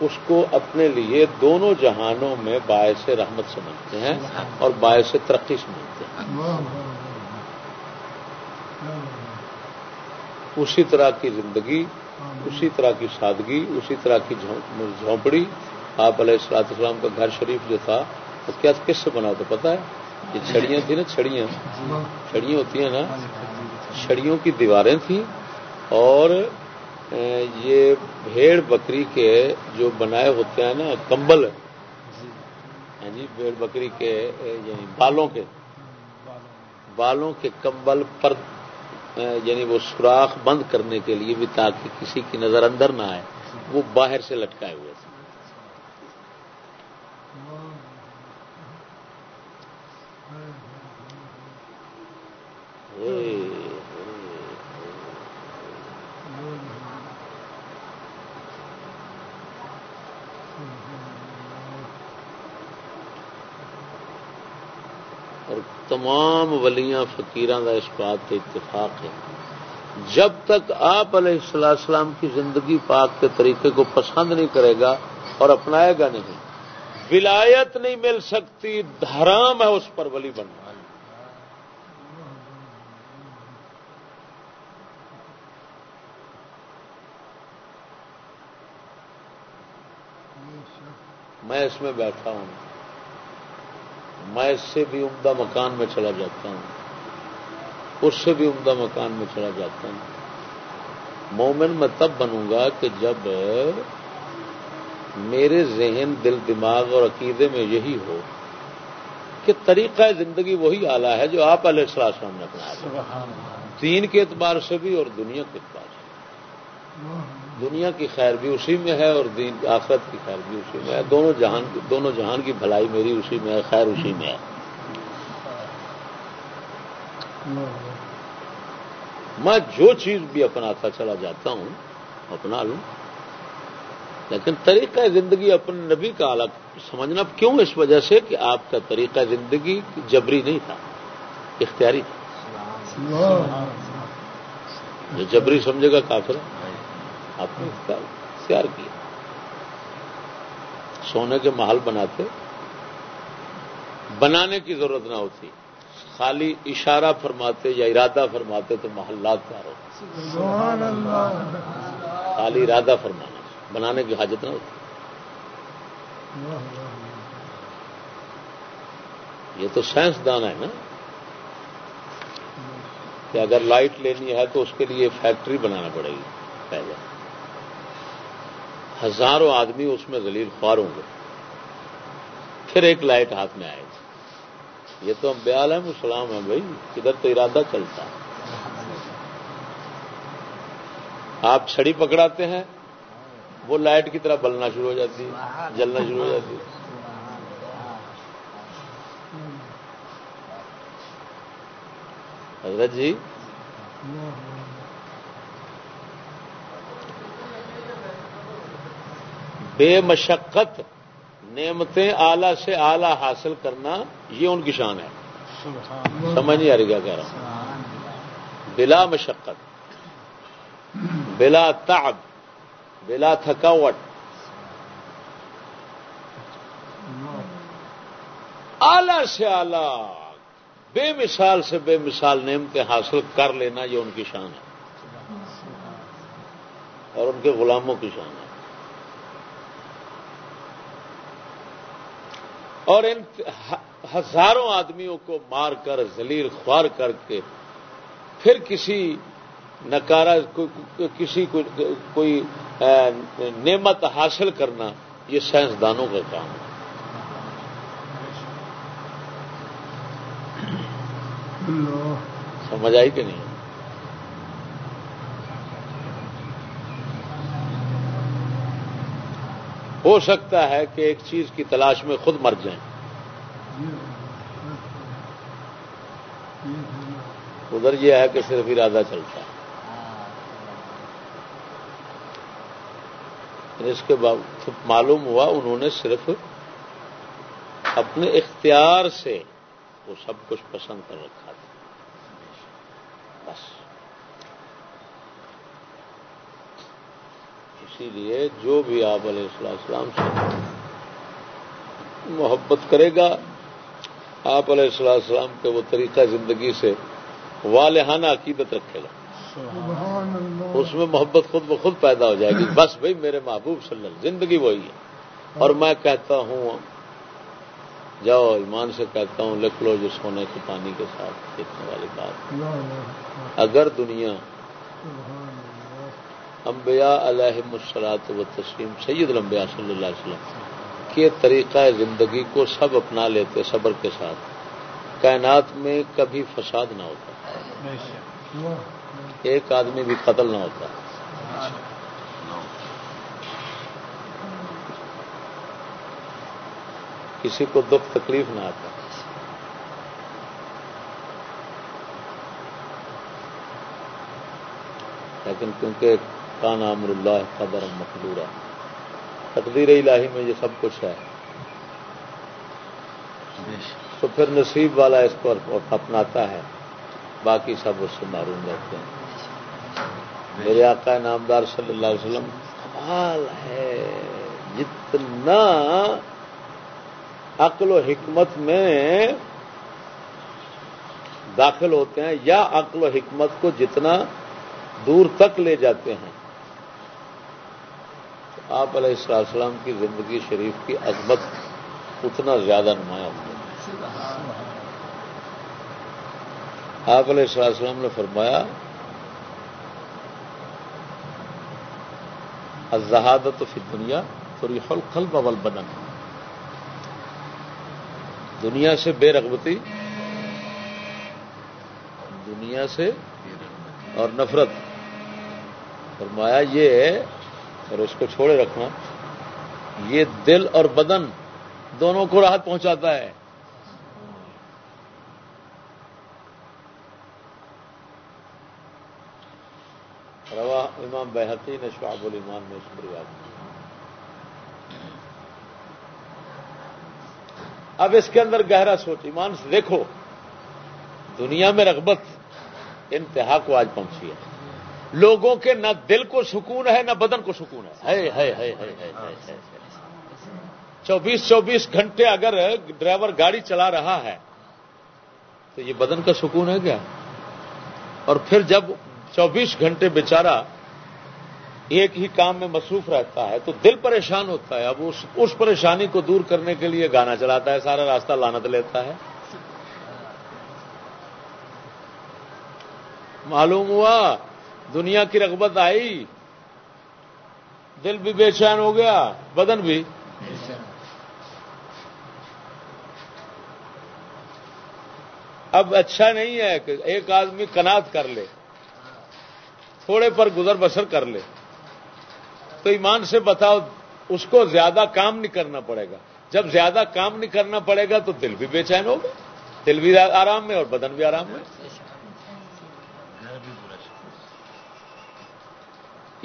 اس کو اپنے لیے دونوں جہانوں میں باعث رحمت سمجھتے ہیں اور باعث ترقی سمجھتے ہیں۔ اسی طرح کی زندگی، اسی طرح کی سادگی، اسی طرح کی جھونپڑی۔ آپ علیہ السلاط اسلام کا گھر شریف جو تھا، وہ کیا کس سے بنا تو پتا ہے؟ یہ چھڑیاں تھیں نا، چھڑیاں۔ چھڑیاں ہوتی ہیں نا۔ چھڑیوں کی دیواریں تھیں اور یہ بھیڑ بکری کے جو بنائے ہوتے ہیں نا کمبل ہاں جی بھیڑ بکری کے یعنی بالوں کے۔ بالوں کے کمبل پر یعنی وہ سوراخ بند کرنے کے لیے بھی تاکہ کسی کی نظر اندر نہ آئے۔ وہ باہر سے لٹکائے ہوئے تھے۔ اور تمام ولیاں فقیران کا اس بات کا اتفاق ہے۔ جب تک آپ علیہ السلام کی زندگی پاک کے طریقے کو پسند نہیں کرے گا اور اپنائے گا نہیں، ولایت نہیں مل سکتی دھرام ہے اس پر ولی بننا۔ میں اس میں بیٹھا ہوں۔ میں اس سے بھی عمدہ مکان میں چلا جاتا ہوں۔ اس سے بھی عمدہ مکان میں چلا جاتا ہوں۔ مومن میں تب بنوں گا کہ جب میرے ذہن دل دماغ اور عقیدے میں یہی ہو کہ طریقہ زندگی وہی آلہ ہے جو آپ علیہ السلام نے اپنایا دین کے اعتبار سے بھی اور دنیا کے اعتبار سے دنیا کی خیر بھی اسی میں ہے اور دین آخرت کی خیر بھی اسی میں ہے۔ دونوں جہان دونوں جہان کی بھلائی میری اسی میں ہے خیر اسی میں ہے۔ میں جو چیز بھی اپناتا چلا جاتا ہوں اپنا لوں۔ لیکن طریقہ زندگی اپنے نبی کا الگ۔ سمجھنا کیوں اس وجہ سے کہ آپ کا طریقہ زندگی جبری نہیں تھا اختیاری تھا جو جبری سمجھے گا کافر ہے۔ آپ نے اختیار کیا۔ سونے کے محل بناتے بنانے کی ضرورت نہ ہوتی۔ خالی اشارہ فرماتے یا ارادہ فرماتے تو محلات تیار ہوتے۔ خالی ارادہ فرمانا بنانے کی حاجت نہ ہوتی۔ یہ تو سائنسدان ہے نا۔ کہ اگر لائٹ لینی ہے تو اس کے لیے فیکٹری بنانا پڑے گی۔ پہلے۔ ہزاروں آدمی اس میں دلیل خوار ہوں گے۔ پھر ایک لائٹ ہاتھ میں آئے گی یہ تو ہم بیال ہے مسلام ہے بھائی ادھر تو ارادہ چلتا۔ ہے آپ چھڑی پکڑاتے ہیں، وہ لائٹ کی طرح بلنا شروع ہو جاتی ہے، جلنا شروع ہو جاتی ہے۔ حضرت جی بے مشقت نعمتیں آلہ سے آلہ حاصل کرنا یہ ان کی شان ہے۔ سمجھ نہیں آ رہی کیا کہہ رہا ہوں۔ بلا مشقت بلا تعب بلا تھکاوٹ۔ آلہ سے آلہ بے مثال سے بے مثال نعمتیں حاصل کر لینا یہ ان کی شان ہے۔ اور ان کے غلاموں کی شان ہے۔ اور ان ہزاروں آدمیوں کو مار کر ذلیل خوار کر کے پھر کسی نکارا کسی کوئی نعمت حاصل کرنا یہ سائنسدانوں کا کام ہے۔ سمجھ آئی کہ نہیں؟ ہو سکتا ہے کہ ایک چیز کی تلاش میں خود مر جائیں۔ ادھر یہ ہے کہ صرف ارادہ چلتا ہے۔ اس کے بعد معلوم ہوا انہوں نے صرف اپنے اختیار سے وہ سب کچھ پسند کر رکھا تھا۔ بس۔ اسی لیے جو بھی آپ علیہ السلام سے محبت کرے گا آپ علیہ السلام کے وہ طریقہ زندگی سے والہانہ عقیدت رکھے گا۔ اس میں محبت خود بخود پیدا ہو جائے گی۔ بس بھائی میرے محبوب صلی اللہ زندگی وہی ہے۔ اور میں کہتا ہوں جاؤ ایمان سے کہتا ہوں لکھ لو جو سونے کے پانی کے ساتھ دیکھنے والی بات۔ اگر دنیا انبیاء علیہ مسلاط و تسلیم سید الانبیاء صلی اللہ علیہ وسلم کے طریقہ زندگی کو سب اپنا لیتے، صبر کے ساتھ۔ کائنات میں کبھی فساد نہ ہوتا۔ ایک آدمی بھی قتل نہ ہوتا۔ کسی کو دکھ، تکلیف نہ آتا۔ لیکن کیونکہ کان امر اللہ قدر مقدورہ تقدیر الہی میں یہ سب کچھ ہے۔ تو پھر نصیب والا اس کو اپناتا ہے۔ باقی سب اس سے معروم رہتے ہیں۔ میرے آقا نامدار صلی اللہ علیہ وسلم، کمال ہے۔ جتنا عقل و حکمت میں داخل ہوتے ہیں، یا عقل و حکمت کو جتنا دور تک لے جاتے ہیں۔ آپ علیہ السلام کی زندگی شریف کی عظمت اتنا زیادہ نمایاں ہوتی آپ علیہ السلام نے فرمایا ازہادت فی دنیا ریح الخل بول بدن دنیا سے بے رغبتی، دنیا سے اور نفرت۔ فرمایا، یہ اور اس کو چھوڑے رکھنا، یہ دل اور بدن دونوں کو راحت پہنچاتا ہے۔ روا امام بحقی نے شعب المان میں اس بات اب اس کے اندر گہرا سوچ، ایمان سے دیکھو، دنیا میں رغبت انتہا کو آج پہنچی ہے۔ لوگوں کے نہ دل کو سکون ہے نہ بدن کو سکون ہے۔ چوبیس چوبیس گھنٹے اگر ڈرائیور گاڑی چلا رہا ہے تو یہ بدن کا سکون ہے کیا؟ اور پھر جب چوبیس گھنٹے بیچارہ ایک ہی کام میں مصروف رہتا ہے تو دل پریشان ہوتا ہے۔ اب اس اس پریشانی کو دور کرنے کے لیے گانا چلاتا ہے سارا راستہ لانت لیتا ہے۔ معلوم ہوا؟ دنیا کی رغبت آئی۔ دل بھی بے چین ہو گیا، بدن بھی۔ اب اچھا نہیں ہے کہ ایک آدمی کنات کر لے، تھوڑے پر گزر بسر کر لے۔ تو ایمان سے بتاؤ، اس کو زیادہ کام نہیں کرنا پڑے گا۔ جب زیادہ کام نہیں کرنا پڑے گا تو دل بھی بے چین ہوگا۔ دل بھی آرام میں اور بدن بھی آرام میں۔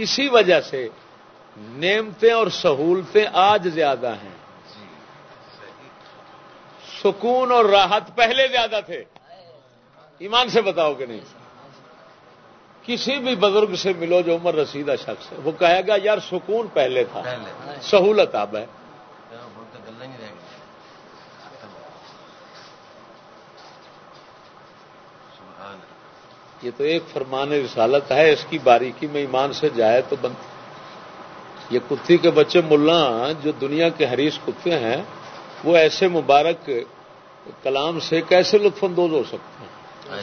اسی وجہ سے نعمتیں اور سہولتیں آج زیادہ ہیں۔ سکون اور راحت پہلے زیادہ تھے۔ ایمان سے بتاؤ کہ نہیں؟ کسی بھی بزرگ سے ملو جو عمر رسیدہ شخص ہے وہ کہے گا یار سکون پہلے تھا۔ سہولت اب ہے۔ یہ تو ایک فرمان رسالت ہے، اس کی باریکی میں ایمان سے جائے تو بند یہ کتی کے بچے ملا جو دنیا کے حریث کتے ہیں، وہ ایسے مبارک کلام سے کیسے لطف اندوز ہو سکتے ہیں؟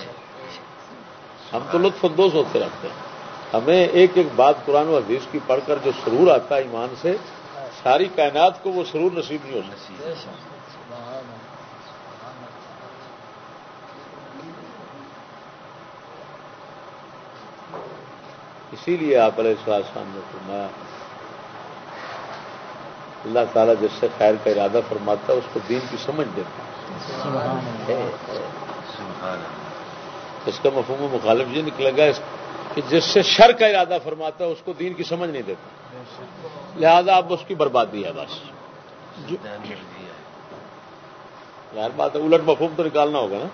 ہم تو لطف اندوز ہوتے رہتے ہیں۔ ہمیں ایک ایک بات قرآن و حدیث کی پڑھ کر جو سرور آتا ہے ایمان سے، ساری کائنات کو وہ سرور نصیب نہیں ہو سکتی۔ اسی لیے آپ علیہ السلام نے فرمایا اللہ تعالیٰ جس سے خیر کا ارادہ فرماتا ہے اس کو دین کی سمجھ دیتا اس کا مفہوم مخالف یہ نکلے گا کہ جس سے شر کا ارادہ فرماتا ہے اس کو دین کی سمجھ نہیں دیتا۔ لہذا اب اس کی بربادی ہے بس۔ یار بات ہے الٹ مفہوم تو نکالنا ہوگا نا۔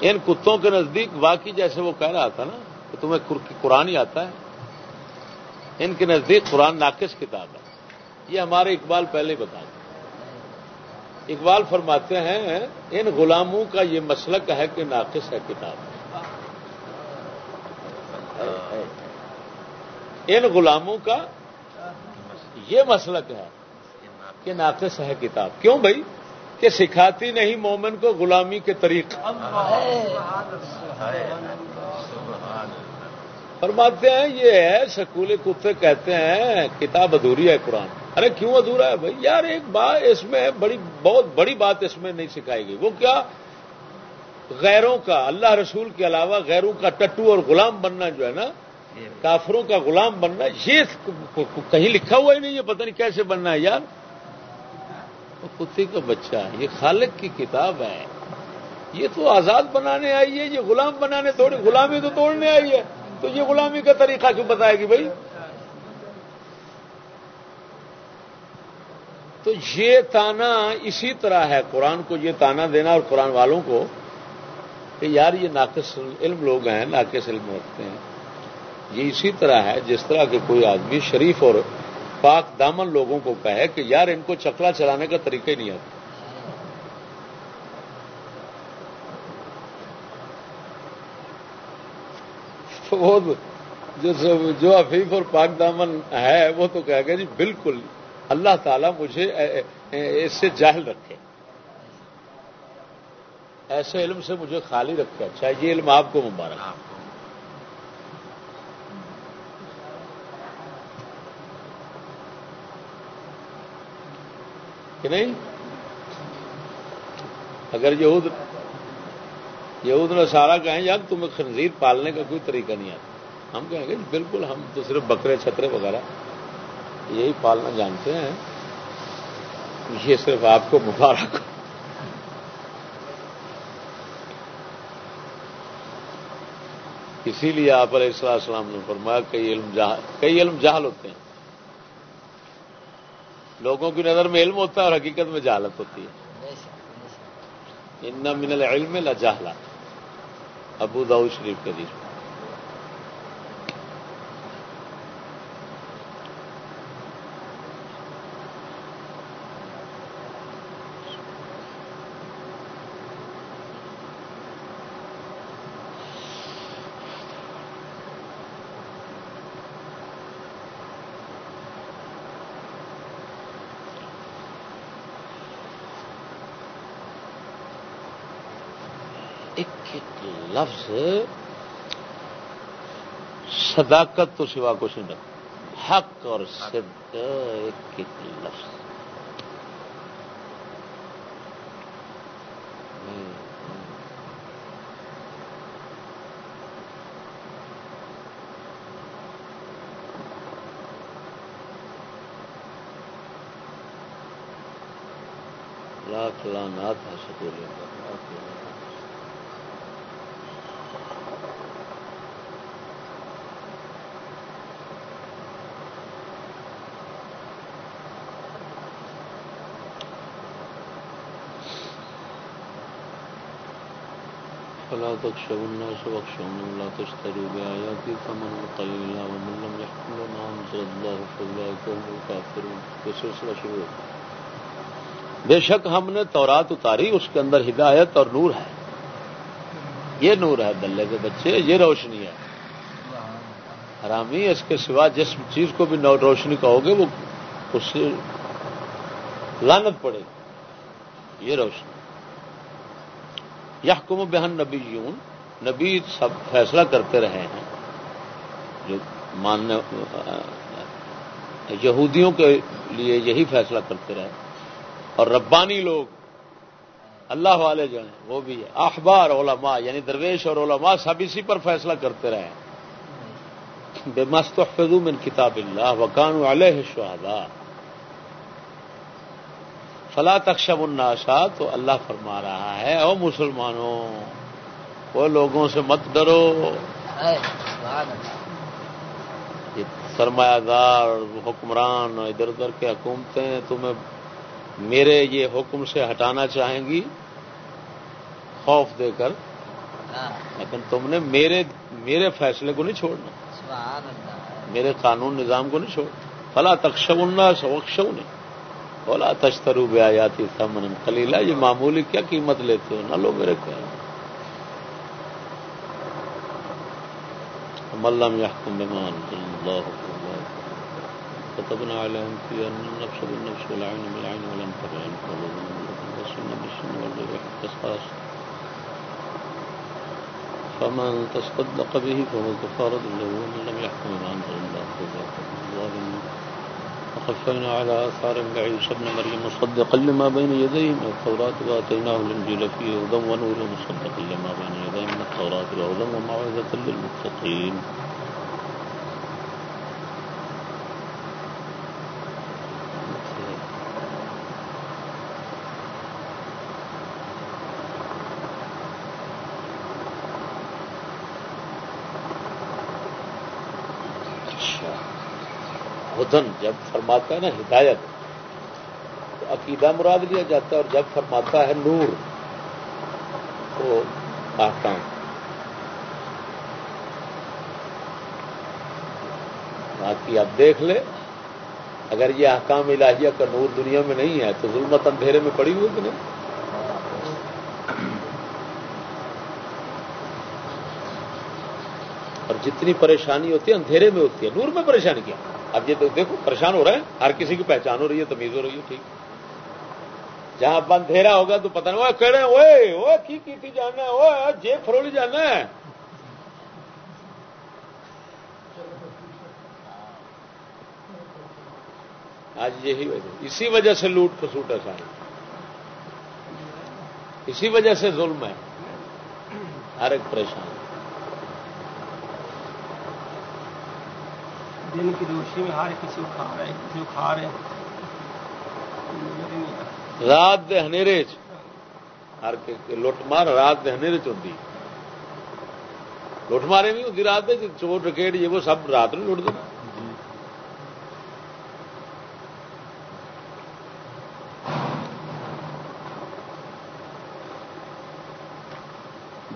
ان کتوں کے نزدیک واقعی جیسے وہ کہہ رہا تھا نا کہ تمہیں قرآن ہی آتا ہے۔ ان کے نزدیک قرآن ناقص کتاب ہے۔ یہ ہمارے اقبال پہلے ہی بتا دیں۔ اقبال فرماتے ہیں، ان غلاموں کا یہ مسلک ہے کہ ناقص ہے کتاب۔ ان غلاموں کا یہ مسلک ہے کہ ناقص ہے کتاب۔ کیوں بھائی؟ کہ سکھاتی نہیں مومن کو غلامی کے طریق۔ فرماتے ہیں، یہ ہے سکولی کتے کہتے ہیں، کتاب ادھوری ہے قرآن۔ ارے، کیوں ادھورا ہے بھائی؟ یار، ایک بات اس میں بڑی، بہت بڑی بات اس میں نہیں سکھائی گئی۔ وہ کیا؟ غیروں کا، اللہ رسول کے علاوہ غیروں کا ٹٹو اور غلام بننا جو ہے نا، کافروں کا غلام بننا، یہ کہیں لکھا ہوا ہی نہیں یہ پتہ نہیں کیسے بننا ہے یار۔ کتے کا بچہ یہ خالق کی کتاب ہے۔ یہ تو آزاد بنانے آئی ہے، یہ غلام بنانے تھوڑی غلامی تو توڑنے آئی ہے۔ تو یہ غلامی کا طریقہ کیوں بتائے گی بھائی؟ تو یہ تانا اسی طرح ہے، قرآن کو یہ تانا دینا اور قرآن والوں کو کہ یار یہ ناقص علم لوگ ہیں، ناقص علم رکھتے ہیں۔ یہ اسی طرح ہے، جس طرح کہ کوئی آدمی شریف اور پاک دامن لوگوں کو کہے کہ یار ان کو چکلا چلانے کا طریقہ ہی نہیں آتا۔ وہ جو افیف اور پاک دامن ہے، وہ تو کہے گا جی بالکل۔ اللہ تعالیٰ مجھے اس سے جاہل رکھے۔ ایسے علم سے مجھے خالی رکھے۔ اچھا یہ علم آپ کو مبارک۔ کہ نہیں؟ اگر یہود یہود نے سارا کہیں، یار تمہیں خنزیر پالنے کا کوئی طریقہ نہیں آتا ہم کہیں گے، بالکل ہم تو صرف بکرے، چھترے وغیرہ یہی پالنا جانتے ہیں۔ یہ صرف آپ کو مبارک۔ اسی لیے آپ علیہ السلام السلام نے فرمایا، کئی علم جہل، کئی علم جہل ہوتے ہیں۔ لوگوں کی نظر میں علم ہوتا ہے اور حقیقت میں جہالت ہوتی ہے۔ ان من العلم لا جہلا ابو داؤ شریف کے دیش لفظ صداقت تو سوا کچھ نہیں۔ حق اور صدق ایک ایک لفظ۔ لاکھ لانات ہے سکولوں کا لاکھ لانات فلا تخشوا الناس واخشوني ولا تشتروا بآياتي ثمنا قليلا ومن لم يحكم بما أنزل الله فأولئك هم الكافرون۔ یہ سلسلہ شروع ہو بے شک ہم نے تورات اتاری، اس کے اندر ہدایت اور نور ہے۔ یہ نور ہے دلے کے بچے، یہ روشنی ہے۔ حرامی اس کے سوا جس چیز کو بھی روشنی کہو گے، وہ اس سے لانت پڑے گی۔ یہ روشنی۔ یحکم بہن نبی یون نبی سب فیصلہ کرتے رہے ہیں۔ جو ماننے، یہودیوں کے لیے یہی فیصلہ کرتے رہے۔ اور ربانی لوگ، اللہ والے جو ہیں، وہ بھی ہے اخبار علماء یعنی درویش اور علماء سب اسی پر فیصلہ کرتے رہے بے مست من کتاب اللہ وکان علیہ شہدا فلا تخشب الناسا تو اللہ فرما رہا ہے او مسلمانوں وہ لوگوں سے مت ڈرو۔ سرمایہ دار حکمران ادھر ادھر کے حکومتیں تمہیں میرے یہ حکم سے ہٹانا چاہیں گی؟ خوف دے کر۔ لیکن تم نے میرے میرے فیصلے کو نہیں چھوڑنا۔ میرے قانون نظام کو نہیں چھوڑ فلا تخشب الناس وخشو نہیں بولا تشترو بے آیاتی سمن خلیلا یہ معمولی کیا قیمت لیتے ہو؟ نہ لو میرے کو ملم يحكم بما انزل الله كتبنا عليهم في ان النفس بالنفس والعين بالعين والانف بالانف والسن بالسن والغير قصاص فمن تصدق به فهو كفارة له، ومن لم يحكم ما أنزل الله فأولئك هم الظالمون على آثار بعيسى ابن مريم مصدقا لما بين يديه من التوراة وآتيناه الإنجيل فيه هدى ونور مصدقا لما بين يديه من التوراة وهدى وموعظة للمتقين. ہدن جب فرماتا ہے نا ہدایت، تو عقیدہ مراد لیا جاتا ہے اور جب فرماتا ہے نور، تو آحکام باقی آپ دیکھ لے اگر یہ احکام الہیہ کا نور دنیا میں نہیں ہے، تو ظلمت اندھیرے میں پڑی ہوئی کہ نہیں؟ اور جتنی پریشانی ہوتی ہے، اندھیرے میں ہوتی ہے، نور میں پریشانی کیا؟ اب یہ تو دیکھو، پریشان ہو رہے ہیں۔ ہر کسی کی پہچان ہو رہی ہے، تمیز ہو رہی ہے، ٹھیک۔ جہاں بندھیرا ہوگا تو پتہ نہیں کہہ رہے ہیں کی تھی جاننا ہے؟ جیب فرولی جاننا ہے۔ آج یہی وجہ، اسی وجہ سے لوٹ کھسوٹ ہے ساری اسی وجہ سے ظلم ہے۔ ہر ایک پریشان۔ دن کی روشنی میں ہر کسی کو کھا رہے کسی کو کھا رہے رات دے ہنیرے ہر لٹ مار، رات دے ہنیرے چی لٹ مارے نہیں ہوتی رات دے چور رکیٹ یہ وہ سب رات نہیں لٹ دینا۔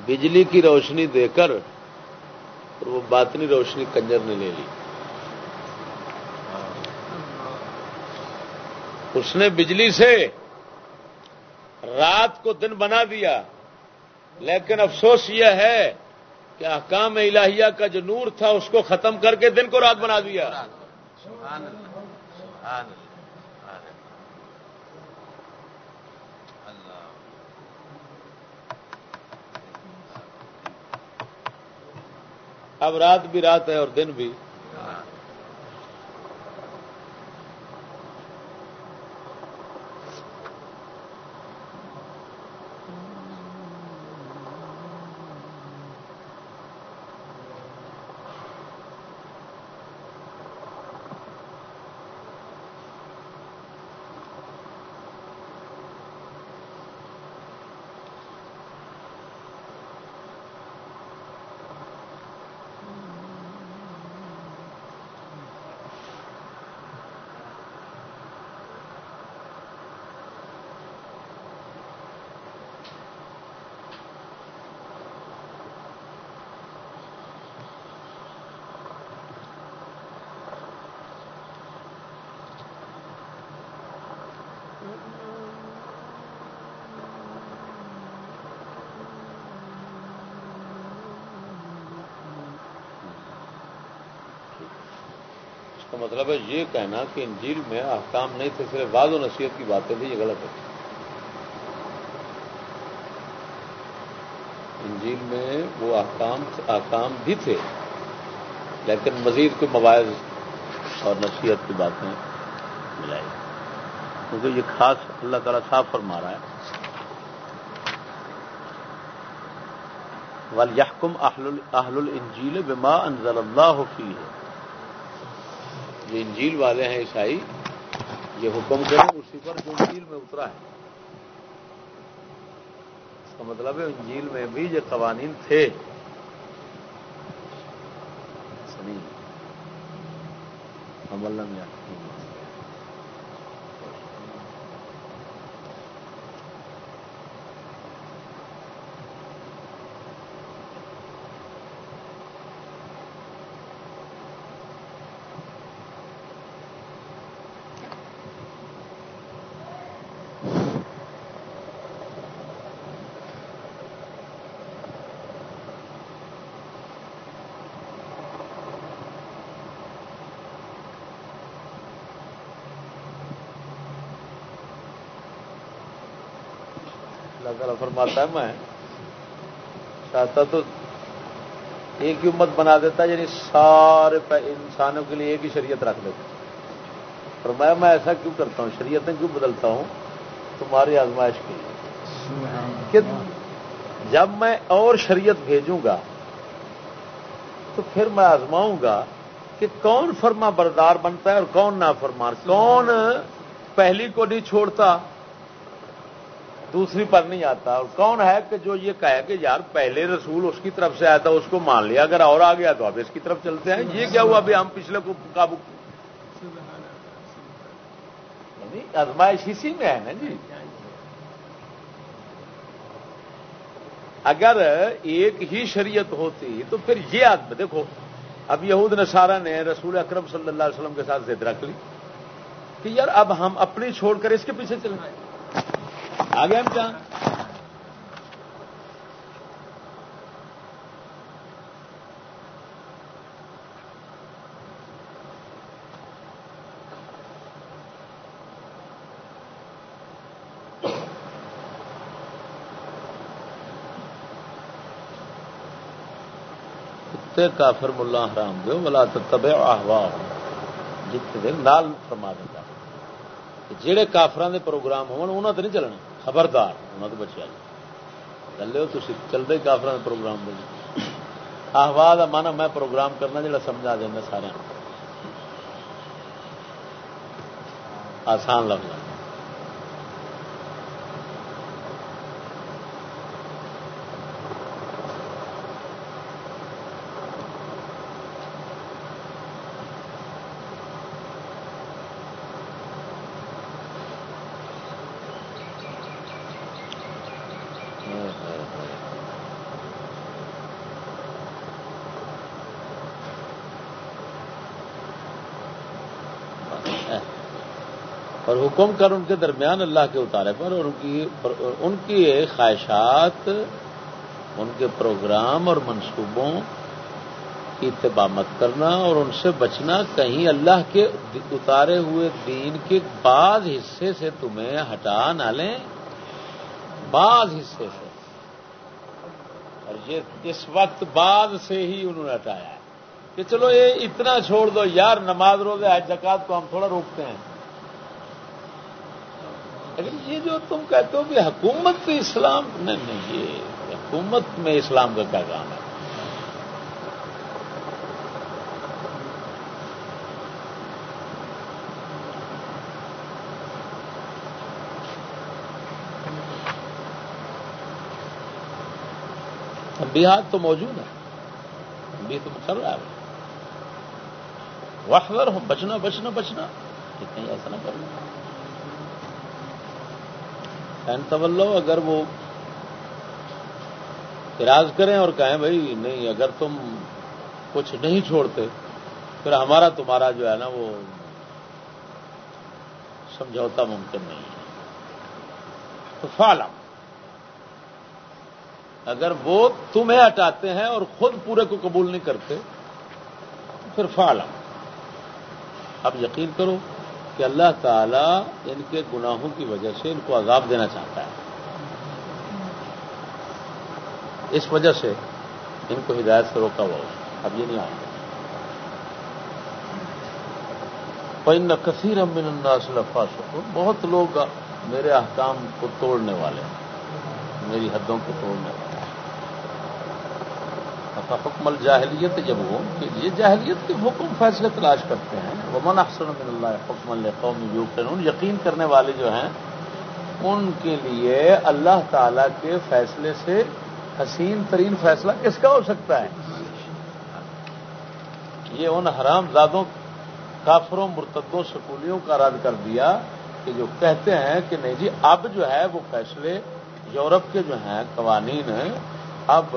بجلی کی روشنی دے کر، اور وہ باطنی روشنی کنجر نے لے لی۔ اس نے بجلی سے رات کو دن بنا دیا۔ لیکن افسوس یہ ہے کہ احکام الہیہ کا جو نور تھا، اس کو ختم کر کے دن کو رات بنا دیا۔ اب رات بھی رات ہے اور دن بھی۔ مطلب ہے یہ کہنا کہ انجیل میں احکام نہیں تھے، صرف بعض و نصیحت کی باتیں تھیں، یہ غلط ہے۔ انجیل میں وہ احکام احکام بھی تھے، لیکن مزید کوئی مواعظ اور نصیحت کی باتیں ملائی کیونکہ یہ خاص اللہ تعالیٰ صاف فرما رہا ہے۔ ول یحکم اہل الجیل بما انزل اللہ فی ہے یہ انجیل والے ہیں عیسائی، یہ حکم کریں اسی پر جو انجیل میں اترا ہے۔ اس کا مطلب ہے انجیل میں بھی یہ قوانین تھے۔ عمل میں تعالیٰ فرماتا ہے میں چاہتا تو ایک ہی امت بنا دیتا یعنی سارے انسانوں کے لیے ایک ہی شریعت رکھ دیتا اور میں ایسا کیوں کرتا ہوں؟ شریعتیں کیوں بدلتا ہوں؟ تمہاری آزمائش کے لیے۔ جب میں اور شریعت بھیجوں گا تو پھر میں آزماؤں گا کہ کون فرما بردار بنتا ہے اور کون نہ فرمان کون پہلی کو نہیں چھوڑتا؟ دوسری پر نہیں آتا۔ اور کون ہے کہ جو یہ کہے کہ یار پہلے رسول اس کی طرف سے آیا تھا، اس کو مان لیا۔ اگر اور آ گیا تو اب اس کی طرف چلتے ہیں۔ یہ کیا ہوا؟ ابھی ہم پچھلے کو قابو یعنی ازمائش اسی میں ہے نا جی۔ اگر ایک ہی شریعت ہوتی تو پھر یہ آدمی دیکھو، اب یہود نصارہ نے رسول اکرم صلی اللہ علیہ وسلم کے ساتھ ضد رکھ لی کہ یار اب ہم اپنی چھوڑ کر اس کے پیچھے چلیں۔ آگے ہم کیا؟ کافر ملا حرام دو بلا تب آہوا جتنے نال فرما دیتا۔ جہے کافران دے پروگرام ہونا تو نہیں چلنا۔ خبردار، انہوں تو بچیا جی۔ چلے تھی چلتے کافر پروگرام دے جی۔ آہوا کا من میں پروگرام کرنا جا سمجھا دینا سارا آسان لگتا اور حکم کر ان کے درمیان اللہ کے اتارے پر اور ان کی ان کی خواہشات، ان کے پروگرام اور منصوبوں کی اتباع مت کرنا اور ان سے بچنا کہیں اللہ کے اتارے ہوئے دین کے بعض حصے سے تمہیں ہٹا نہ لیں۔ بعض حصے سے۔ اور یہ اس وقت بعد سے ہی انہوں نے ہٹایا ہے۔ کہ چلو یہ اتنا چھوڑ دو، یار نماز روزے، آج کو ہم تھوڑا روکتے ہیں۔ لیکن یہ جو تم کہتے ہو کہ حکومت اسلام، نہیں نہیں، یہ حکومت میں اسلام کا کیا کام ہے؟ بہار تو موجود ہے۔ بھی تو کر رہا ہے۔ وقت ہو بچنا بچنا۔ بچنا کہیں ایسا نہ کرنا طلو اگر وہ اراض کریں اور کہیں بھائی نہیں اگر تم کچھ نہیں چھوڑتے پھر ہمارا تمہارا جو ہے نا وہ سمجھوتا ممکن نہیں ہے تو فالم اگر وہ تمہیں ہٹاتے ہیں اور خود پورے کو قبول نہیں کرتے پھر فالم اب یقین کرو کہ اللہ تعالی ان کے گناہوں کی وجہ سے ان کو عذاب دینا چاہتا ہے۔ اس وجہ سے ان کو ہدایت سے روکا ہوا اب یہ نہیں آئے گا پن کثیر امن انداز لفا شکر بہت لوگ میرے احکام کو توڑنے والے ہیں، میری حدوں کو توڑنے والے حکم الجاہلیت جب ہو کہ یہ جاہلیت کے حکم فیصلے تلاش کرتے ہیں۔ ومن احسن من اللہ حکم القوم یوقنون یقین کرنے والے جو ہیں، ان کے لیے اللہ تعالی کے فیصلے سے حسین ترین فیصلہ کس کا ہو سکتا ہے؟ یہ ان حرام زادوں، کافروں، مرتدوں، سکولیوں کا رد کر دیا کہ جو کہتے ہیں کہ نہیں جی اب جو ہے وہ فیصلے یورپ کے جو ہیں، قوانین اب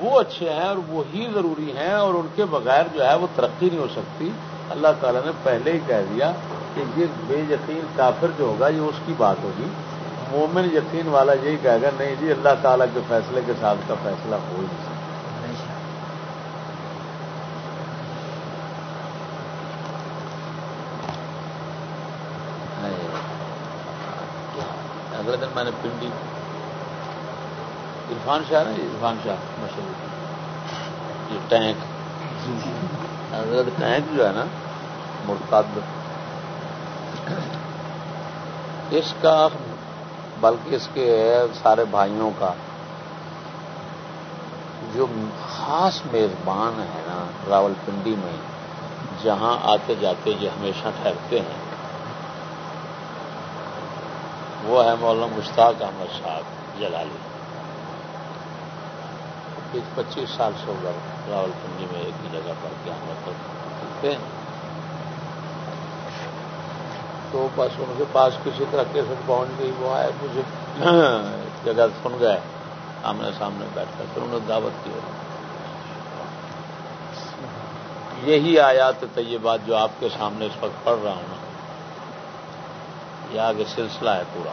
وہ اچھے ہیں اور وہی ضروری ہیں اور ان کے بغیر جو ہے وہ ترقی نہیں ہو سکتی۔ اللہ تعالیٰ نے پہلے ہی کہہ دیا کہ یہ بے یقین کافر جو ہوگا، یہ اس کی بات ہوگی۔ مومن یقین والا یہی کہے گا، نہیں جی اللہ تعالیٰ کے فیصلے کے ساتھ کا فیصلہ ہو ہی نہیں سکتا۔ اگلے دن میں نے پنڈی عرفان شاہ نا عرفان شاہ، مشہور۔ یہ ٹینک۔ حضرت ٹینک جو ہے نا، مرتد۔ اس کا، بلکہ اس کے سارے بھائیوں کا، جو خاص میزبان ہے نا راول پنڈی میں، جہاں آتے جاتے یہ ہمیشہ ٹھہرتے ہیں، وہ ہے مولانا مشتاق احمد صاحب جلالی۔ پچیس سال سے ہوگا راول پنڈی میں ایک ہی جگہ پر کیا ہیں۔ تو بس ان کے پاس کسی طرح کے ساتھ پہنچ گئی وہ آئے، مجھے جگہ سن گئے، آمنے سامنے بیٹھ کر، پھر انہوں نے دعوت کی۔ یہی آیات طیبات جو آپ کے سامنے اس وقت پڑھ رہا ہوں نا، یہ آگے سلسلہ ہے پورا۔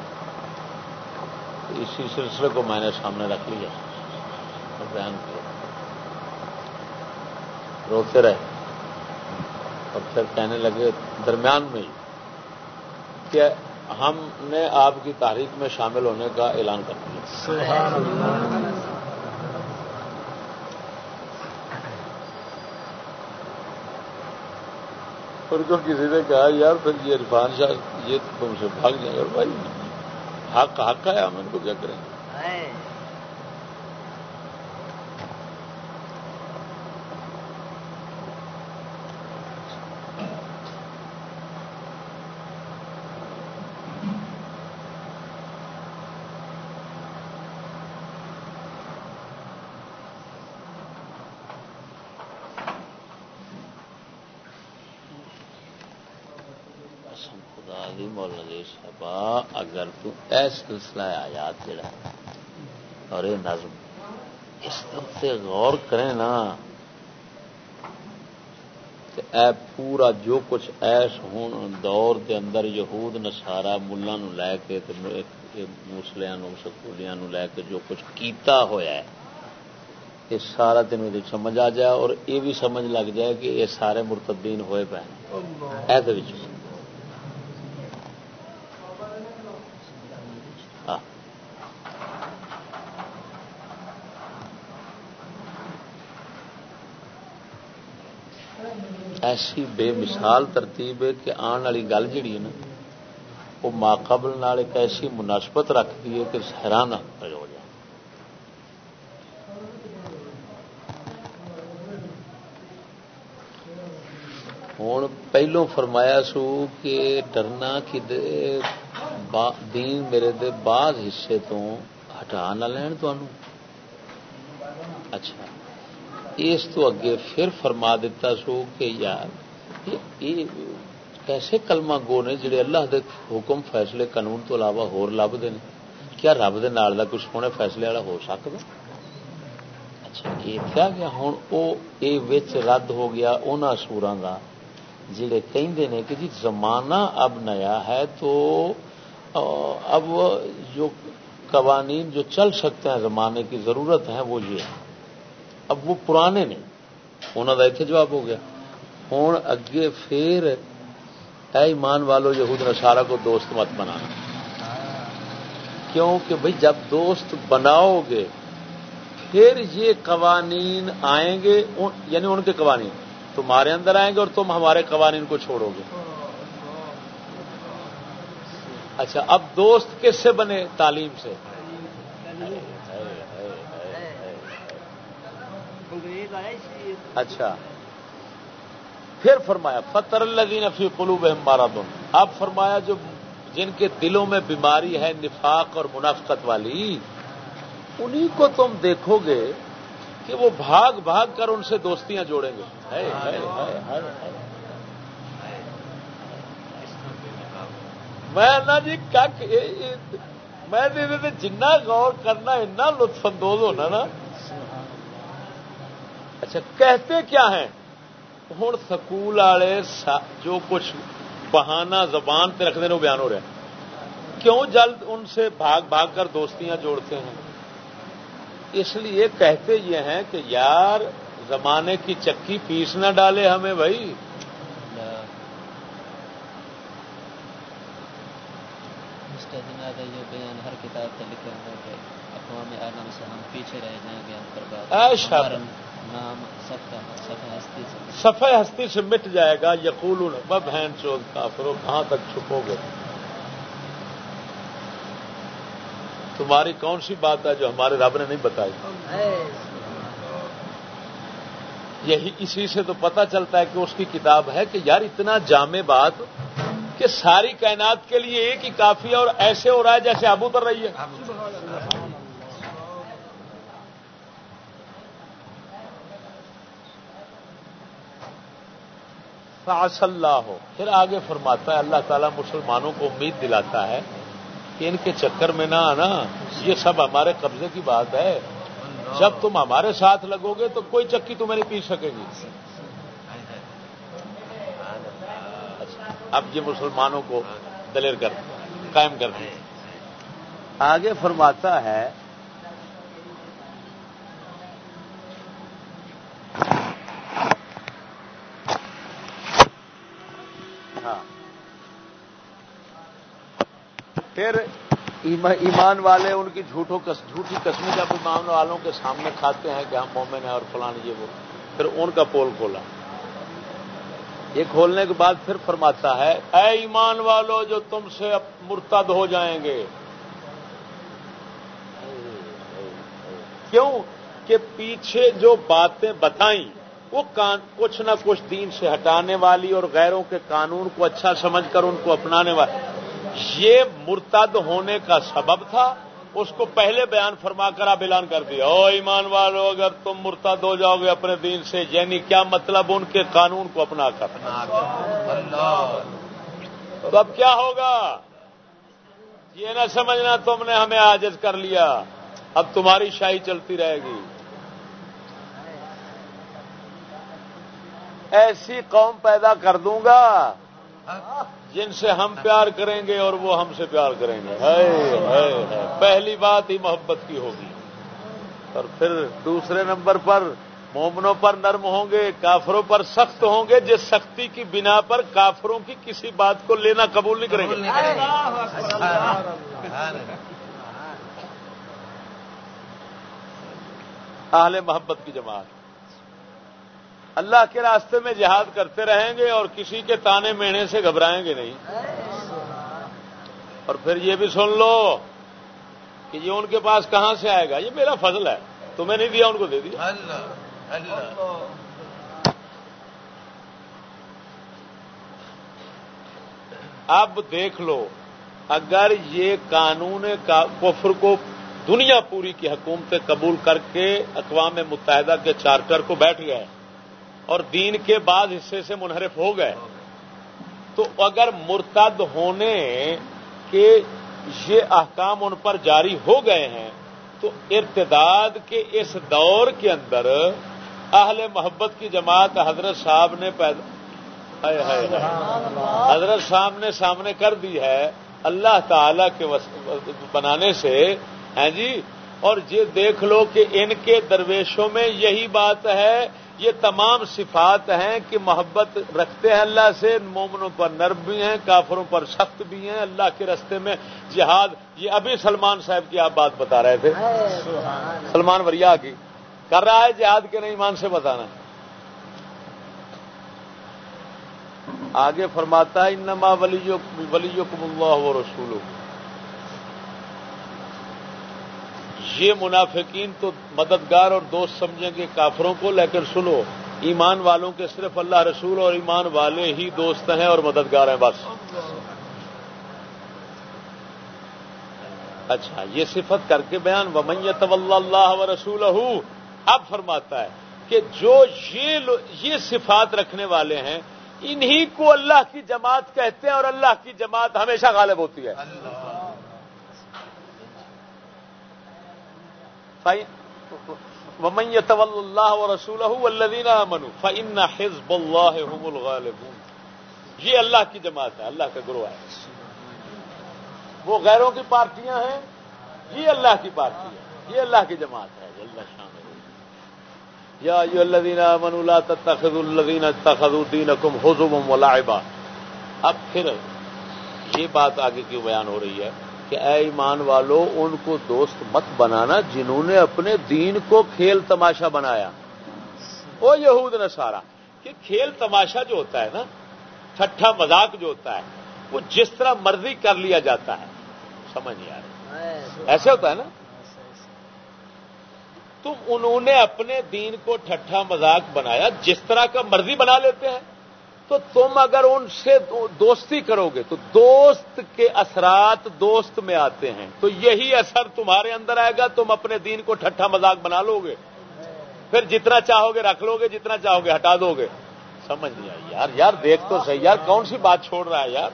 اسی سلسلے کو میں نے سامنے رکھ لیا۔ بیان کیا روتے رہے۔ اور پھر کہنے لگے، درمیان میں کہ ہم نے آپ کی تاریخ میں شامل ہونے کا اعلان کر دیا۔ ان کو کسی نے کہا، یار پھر یہ عرفان شاہ، یہ تم سے بھاگ جائیں گے۔ بھائی، حق حق ہے، ہم ان کو کیا کریں گے اگر تو اے سلسلہ آیات جڑا اور یہ نظم اس سے غور کریں نا کہ اے پورا جو کچھ ایس ہون دور دے اندر یہود نسارا ملا نو لے کے موسلیا سکولیاں نو لے کے جو کچھ کیتا ہویا ہے یہ سارا دن سمجھ آ جائے اور یہ بھی سمجھ لگ جائے کہ یہ سارے مرتدین ہوئے پے ایسے ایسی بے مثال ترتیب ہے کہ آن والی گل جیڑی ہے نا، وہ ماقبل ایک ایسی مناسبت رکھتی ہے کہ حیران ہو جائے۔ ہوں پہلو فرمایا سو کہ ڈرنا کہ دین میرے دے بعض حصے تو ہٹا نہ لین تو اچھا۔ اس تو اگے پھر فرما دیتا سو کہ یار، یہ کیسے کلمہ گو نے جڑے اللہ دے حکم فیصلے قانون تو علاوہ ہور لبتے ہیں کیا رب دے نال دا کچھ سونے فیصلے والا ہو سکتا اچھا یہ کیا گیا؟ ہوں وہ یہ رد ہو گیا ان سورا کا جڑے کہندے نے کہ جی زمانہ اب نیا ہے تو اب جو قوانین جو چل سکتے ہیں زمانے کی ضرورت ہے وہ یہ ہے اب وہ پرانے نے انہوں کا اتنے جواب ہو گیا۔ ہوں اگے پھر اے ایمان والو یہود نشارا کو دوست مت بنانا کیوں کہ بھائی جب دوست بناؤ گے، پھر یہ قوانین آئیں گے یعنی ان کے قوانین۔ تمہارے اندر آئیں گے اور تم ہمارے قوانین کو چھوڑو گے۔ اچھا اب دوست کس سے بنے؟ تعلیم سے۔ اچھا۔ پھر فرمایا، فتر اللہ فی قلوب مارا اب فرمایا، جو جن کے دلوں میں بیماری ہے، نفاق اور منافقت والی، انہی کو تم دیکھو گے کہ وہ بھاگ بھاگ کر ان سے دوستیاں جوڑیں گے۔ میں نہ جی کک میں جنہ غور کرنا، اتنا لطف اندوز ہونا نا۔ اچھا کہتے کیا ہیں؟ ہوں سکول والے جو کچھ بہانا زبان پہ رکھتے ہیں وہ بیان ہو رہا ہے۔ کیوں جلد ان سے بھاگ بھاگ کر دوستیاں جوڑتے ہیں؟ اس لیے کہتے یہ ہیں کہ یار زمانے کی چکی پیس نہ ڈالے ہمیں بھائی۔ ہر کتاب سے لکھے کہ اقوام عالم سے ہم پیچھے رہ جائیں گے صفحہ ہستی سے۔ مٹ جائے گا یقول بہن چود کافرو کہاں تک چھپو گے؟ تمہاری کون سی بات ہے جو ہمارے رب نے نہیں بتائی؟ یہی اسی سے تو پتہ چلتا ہے کہ اس کی کتاب ہے کہ یار اتنا جامع بات کہ ساری کائنات کے لیے ایک ہی کافی ہے اور ایسے ہو رہا ہے جیسے ابو اتر رہی ہے۔ فعص اللہ ہو پھر آگے فرماتا ہے، اللہ تعالیٰ مسلمانوں کو امید دلاتا ہے کہ ان کے چکر میں نہ آنا، یہ سب ہمارے قبضے کی بات ہے۔ جب تم ہمارے ساتھ لگو گے تو کوئی چکی تمہیں نہیں پی سکے گی۔ اب یہ مسلمانوں کو دلیر کر، قائم کر دیں۔ آگے فرماتا ہے پھر ایمان والے ان کی جھوٹوں جھوٹی قسمیں جب ایمان والوں کے سامنے کھاتے ہیں کہ ہم مومن ہیں اور فلان یہ وہ، پھر ان کا پول کھولا۔ یہ کھولنے کے بعد پھر فرماتا ہے، اے ایمان والو جو تم سے مرتد ہو جائیں گے۔ کیوں؟ کہ پیچھے جو باتیں بتائیں، وہ کچھ نہ کچھ دین سے ہٹانے والی اور غیروں کے قانون کو اچھا سمجھ کر ان کو اپنانے والی۔ یہ مرتد ہونے کا سبب تھا، اس کو پہلے بیان فرما کر آپ اعلان کر دیا۔ او ایمان والو، اگر تم مرتد ہو جاؤ گے اپنے دین سے یعنی کیا مطلب ان کے قانون کو اپنا کر؟ تو اب کیا ہوگا؟ یہ نہ سمجھنا تم نے ہمیں آجز کر لیا۔ اب تمہاری شاہی چلتی رہے گی۔ ایسی قوم پیدا کر دوں گا۔ جن سے ہم پیار کریں گے اور وہ ہم سے پیار کریں گے۔ پہلی بات ہی محبت کی ہوگی۔ اور پھر دوسرے نمبر پر مومنوں پر نرم ہوں گے کافروں پر سخت ہوں گے جس سختی کی بنا پر کافروں کی کسی بات کو لینا قبول نہیں کریں گے۔ اہل محبت کی جماعت۔ اللہ کے راستے میں جہاد کرتے رہیں گے اور کسی کے تانے مینے سے گھبرائیں گے نہیں۔ اور پھر یہ بھی سن لو کہ یہ ان کے پاس کہاں سے آئے گا؟ یہ میرا فضل ہے۔ تمہیں نہیں دیا ان کو دے دیا۔ اب دیکھ لو اگر یہ قانون کفر کو دنیا پوری کی حکومتیں قبول کر کے اقوام متحدہ کے چارٹر کو بیٹھ گئے۔ اور دین کے بعد حصے سے منحرف ہو گئے۔ تو اگر مرتد ہونے کے یہ احکام ان پر جاری ہو گئے ہیں، تو ارتداد کے اس دور کے اندر اہل محبت کی جماعت حضرت صاحب نے پیدا حضرت صاحب نے سامنے کر دی ہے اللہ تعالی کے بنانے سے۔ ہیں جی اور یہ دیکھ لو کہ ان کے درویشوں میں یہی بات ہے یہ تمام صفات ہیں کہ محبت رکھتے ہیں اللہ سے مومنوں پر نرم بھی ہیں کافروں پر سخت بھی ہیں۔ اللہ کے رستے میں جہاد یہ ابھی سلمان صاحب کی آپ بات بتا رہے تھے۔ سلمان وریا کی کر رہا ہے جہاد کے نہیں؟ ایمان سے بتانا۔ آگے فرماتا ہے انما ولیکم اللہ و رسول یہ منافقین تو مددگار اور دوست سمجھیں گے کافروں کو، لیکن سنو، ایمان والوں کے صرف اللہ رسول اور ایمان والے ہی دوست ہیں اور مددگار ہیں، بس۔ اچھا یہ صفت کر کے بیان ومیت اللہ و رسول اب فرماتا ہے کہ جو یہ یہ صفات رکھنے والے ہیں، انہی کو اللہ کی جماعت کہتے ہیں اور اللہ کی جماعت ہمیشہ غالب ہوتی ہے۔ ومن يتول الله ورسوله والذين امنوا فان حزب الله هم الغالبون. یہ اللہ کی جماعت ہے، اللہ کا گروہ ہے۔ وہ غیروں کی پارٹیاں ہیں، یہ اللہ کی پارٹی ہے۔ یہ اللہ کی جماعت ہے اللہ شامل یا ایو الذین آمنوا لا تتخذوا الذین اتخذوا دینکم حزوا ولعبا اب پھر یہ بات آگے کی بیان ہو رہی ہے؟ کہ اے ایمان والو، ان کو دوست مت بنانا جنہوں نے اپنے دین کو کھیل تماشا بنایا۔ وہ یہود نسارا کہ کھیل تماشا جو ہوتا ہے نا، ٹھٹھا مذاق جو ہوتا ہے، وہ جس طرح مرضی کر لیا جاتا ہے۔ سمجھ نہیں آ رہا ایسے ہوتا ہے نا؟ تم انہوں نے اپنے دین کو ٹھٹھا مذاق بنایا، جس طرح کا مرضی بنا لیتے ہیں۔ تو تم اگر ان سے دوستی کرو گے، تو دوست کے اثرات دوست میں آتے ہیں۔ تو یہی اثر تمہارے اندر آئے گا، تم اپنے دین کو ٹھٹھا مذاق بنا لو گے۔ پھر جتنا چاہو گے رکھ لو گے، جتنا چاہو گے ہٹا دو گے۔ سمجھ نہیں آئی یار۔ یار دیکھ تو صحیح۔ یار کون سی بات چھوڑ رہا ہے یار؟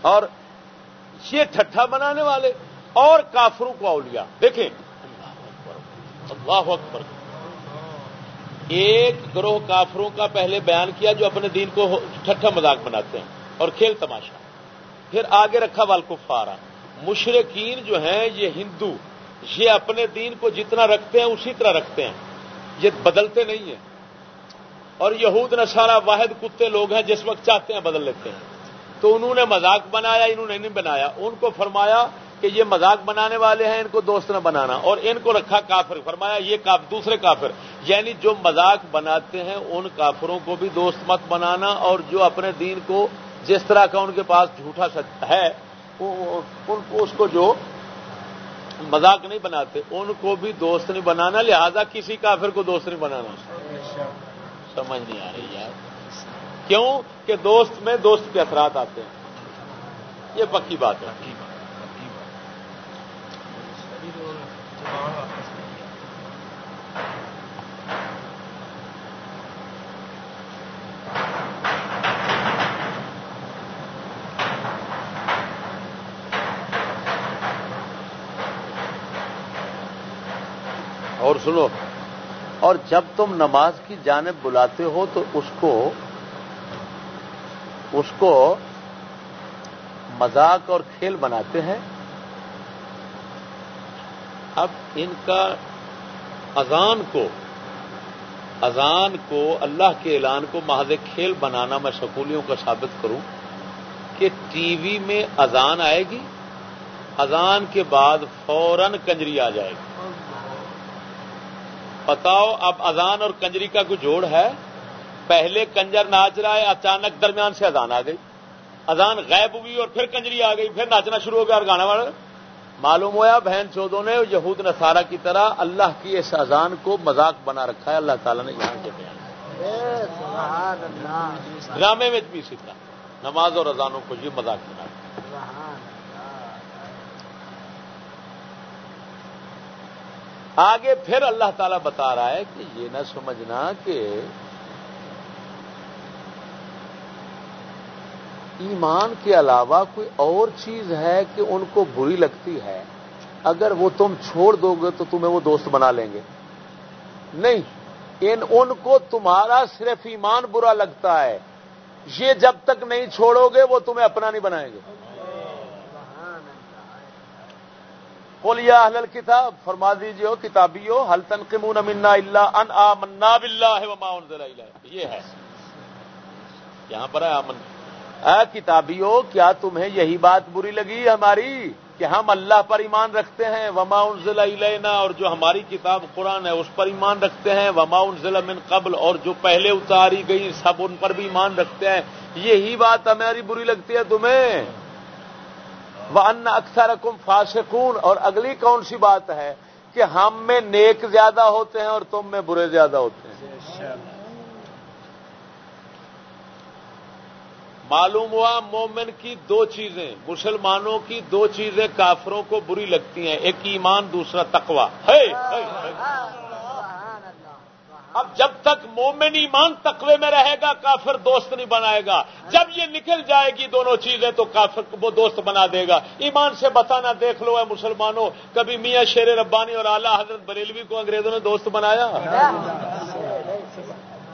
اور یہ ٹھٹھا بنانے والے اور کافروں کو اولیا دیکھیں۔ اللہ اکبر۔ ایک گروہ کافروں کا پہلے بیان کیا جو اپنے دین کو ٹھٹھا مذاق بناتے ہیں اور کھیل تماشا۔ پھر آگے رکھا والکفارا۔ مشرقین جو ہیں، یہ ہندو، یہ اپنے دین کو جتنا رکھتے ہیں، اسی طرح رکھتے ہیں۔ یہ بدلتے نہیں ہیں۔ اور یہود نسارا واحد، کتے، لوگ ہیں، جس وقت چاہتے ہیں بدل لیتے ہیں۔ تو انہوں نے مذاق بنایا انہوں نے نہیں بنایا۔ ان کو فرمایا کہ یہ مذاق بنانے والے ہیں ان کو دوست نہ بنانا۔ اور ان کو رکھا کافر۔ فرمایا یہ کاف دوسرے کافر۔ یعنی جو مذاق بناتے ہیں ان کافروں کو بھی دوست مت بنانا اور جو اپنے دین کو جس طرح کا ان کے پاس جھوٹا ہے اس کو جو مذاق نہیں بناتے ان کو بھی دوست نہیں بنانا۔ لہذا کسی کافر کو دوست نہیں بنانا۔ سمجھ نہیں آ رہی یار۔ کیوں کہ دوست میں دوست کے اثرات آتے ہیں؟ یہ پکی بات ہے۔ اور سنو اور جب تم نماز کی جانب بلاتے ہو تو اس کو اس کو مذاق اور کھیل بناتے ہیں۔ اب ان کا اذان کو اذان کو، اللہ کے اعلان کو محض کھیل بنانا میں سکولیوں کا ثابت کروں کہ ٹی وی میں اذان آئے گی، اذان کے بعد فوراً کنجری آ جائے گی۔ بتاؤ اب اذان اور کنجری کا کوئی جوڑ ہے؟ پہلے کنجر ناچ رہا ہے، اچانک درمیان سے اذان آ گئی۔ اذان غائب ہوئی اور پھر کنجری آ گئی، پھر ناچنا شروع ہو گیا اور گانا والا معلوم ہوا بہن چودوں نے یہود نصارہ کی طرح اللہ کی اس اذان کو مذاق بنا رکھا ہے۔ اللہ تعالیٰ نے یہاں کے بیان۔ ڈرامے میں بھی سیکھا نماز اور اذانوں کو یہ مذاق بنا آگے پھر اللہ تعالیٰ بتا رہا ہے کہ یہ نہ سمجھنا کہ ایمان کے علاوہ کوئی اور چیز ہے کہ ان کو بری لگتی ہے؟ اگر وہ تم چھوڑ دو گے تو تمہیں وہ دوست بنا لیں گے۔ نہیں، ان ان کو تمہارا صرف ایمان برا لگتا ہے۔ یہ جب تک نہیں چھوڑو گے، وہ تمہیں اپنا نہیں بنائیں گے۔ بولیا حل کتاب فرما دیجیے ہو کتابی ہو حل تنقمون منا اللہ ان آمنا باللہ یہ ہے۔ یہاں پر ہے آمن۔ اے کتابیوں کیا تمہیں یہی بات بری لگی ہماری کہ ہم اللہ پر ایمان رکھتے ہیں؟ وما ضلع لینا اور جو ہماری کتاب قرآن ہے، اس پر ایمان رکھتے ہیں۔ وما ضلع من قبل، اور جو پہلے اتاری گئی، سب ان پر بھی ایمان رکھتے ہیں۔ یہی بات ہماری بری لگتی ہے تمہیں؟ وہ ان اکثر رقم فاسکون اور اگلی کون سی بات ہے کہ ہم میں نیک زیادہ ہوتے ہیں اور تم میں برے زیادہ ہوتے ہیں؟ معلوم ہوا مومن کی دو چیزیں، مسلمانوں کی دو چیزیں کافروں کو بری لگتی ہیں، ایک ایمان، دوسرا تقوا ہے اب جب تک مومن ایمان تقوی میں رہے گا، کافر دوست نہیں بنائے گا۔ جب یہ نکل جائے گی دونوں چیزیں، تو کافر وہ دوست بنا دے گا۔ ایمان سے بتانا دیکھ لو ہے مسلمانوں، کبھی میاں شیر ربانی اور اعلیٰ حضرت بریلوی کو انگریزوں نے دوست بنایا؟